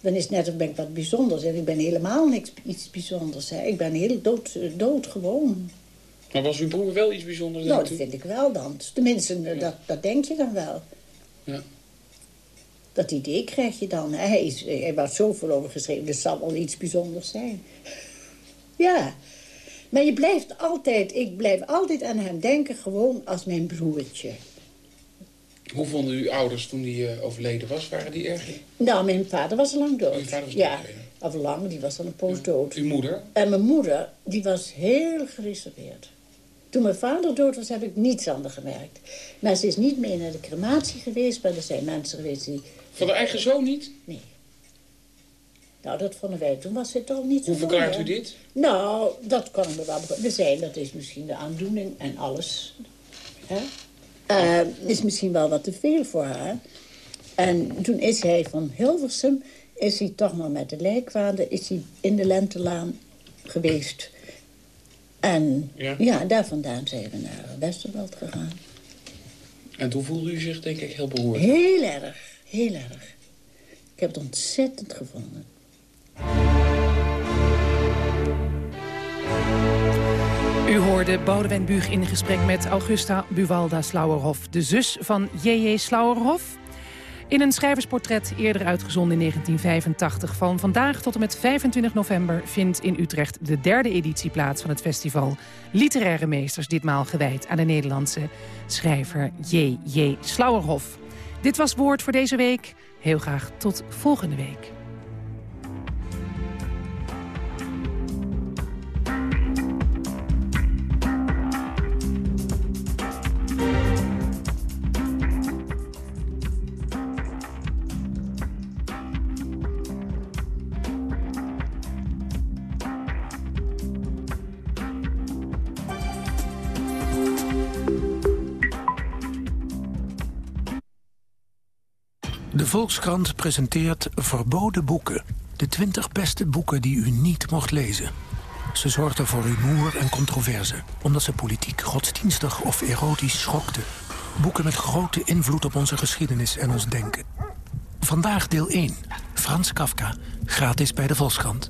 Dan is het net of ben ik wat bijzonders. En ik ben helemaal niks iets bijzonders. Hè. Ik ben heel dood, dood gewoon. Maar was uw broer wel iets bijzonders? Nou, dat vind ik wel dan. Tenminste, eh, dat, dat denk je dan wel. Ja. Dat idee krijg je dan. Hij, is, hij was zoveel over geschreven, dus het zal wel iets bijzonders zijn. Ja. Maar je blijft altijd, ik blijf altijd aan hem denken, gewoon als mijn broertje. Hoe vonden uw ouders toen die uh, overleden was? Waren die erg? Nou, mijn vader was al lang dood. Uw vader was ja, dood, ja. of lang, die was al een poos dood. Uw moeder? En mijn moeder, die was heel gereserveerd. Toen mijn vader dood was, heb ik niets aan haar gemerkt. Maar ze is niet meer naar de crematie geweest, maar er zijn mensen geweest die... Van de eigen zoon niet? Nee. Nou, dat vonden wij. Toen was het al niet zo Hoe verklaart mooi, u dit? Nou, dat kan ik me wel begrijpen. We zijn, dat is misschien de aandoening en alles. Hè? Eh, is misschien wel wat te veel voor haar. En toen is hij van Hilversum... is hij toch maar met de lijkwade... is hij in de Lentelaan geweest. En Ja. ja, daar vandaan zijn we naar Westerveld gegaan. En toen voelde u zich denk ik heel beroerd. Heel erg, heel erg. Ik heb het ontzettend gevonden. U hoorde Boudewijn Buug in gesprek met Augusta Buwalda Slauerhoff... de zus van J.J. Slauerhoff. In een schrijversportret eerder uitgezonden in 1985. Van vandaag tot en met 25 november vindt in Utrecht... de derde editie plaats van het festival Literaire Meesters... ditmaal gewijd aan de Nederlandse schrijver J.J. Slauerhoff. Dit was Woord voor deze week. Heel graag tot volgende week. Volkskrant presenteert Verboden Boeken. De 20 beste boeken die u niet mocht lezen. Ze zorgden voor rumoer en controverse, omdat ze politiek, godsdienstig of erotisch schokten. Boeken met grote invloed op onze geschiedenis en ons denken. Vandaag deel 1. Frans Kafka. Gratis bij de Volkskrant.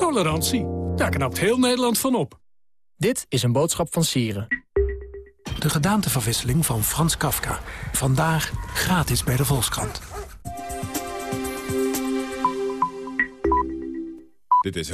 Tolerantie, daar knapt heel Nederland van op. Dit is een boodschap van Sieren. De gedaanteverwisseling van Frans Kafka. Vandaag gratis bij de Volkskrant. Dit is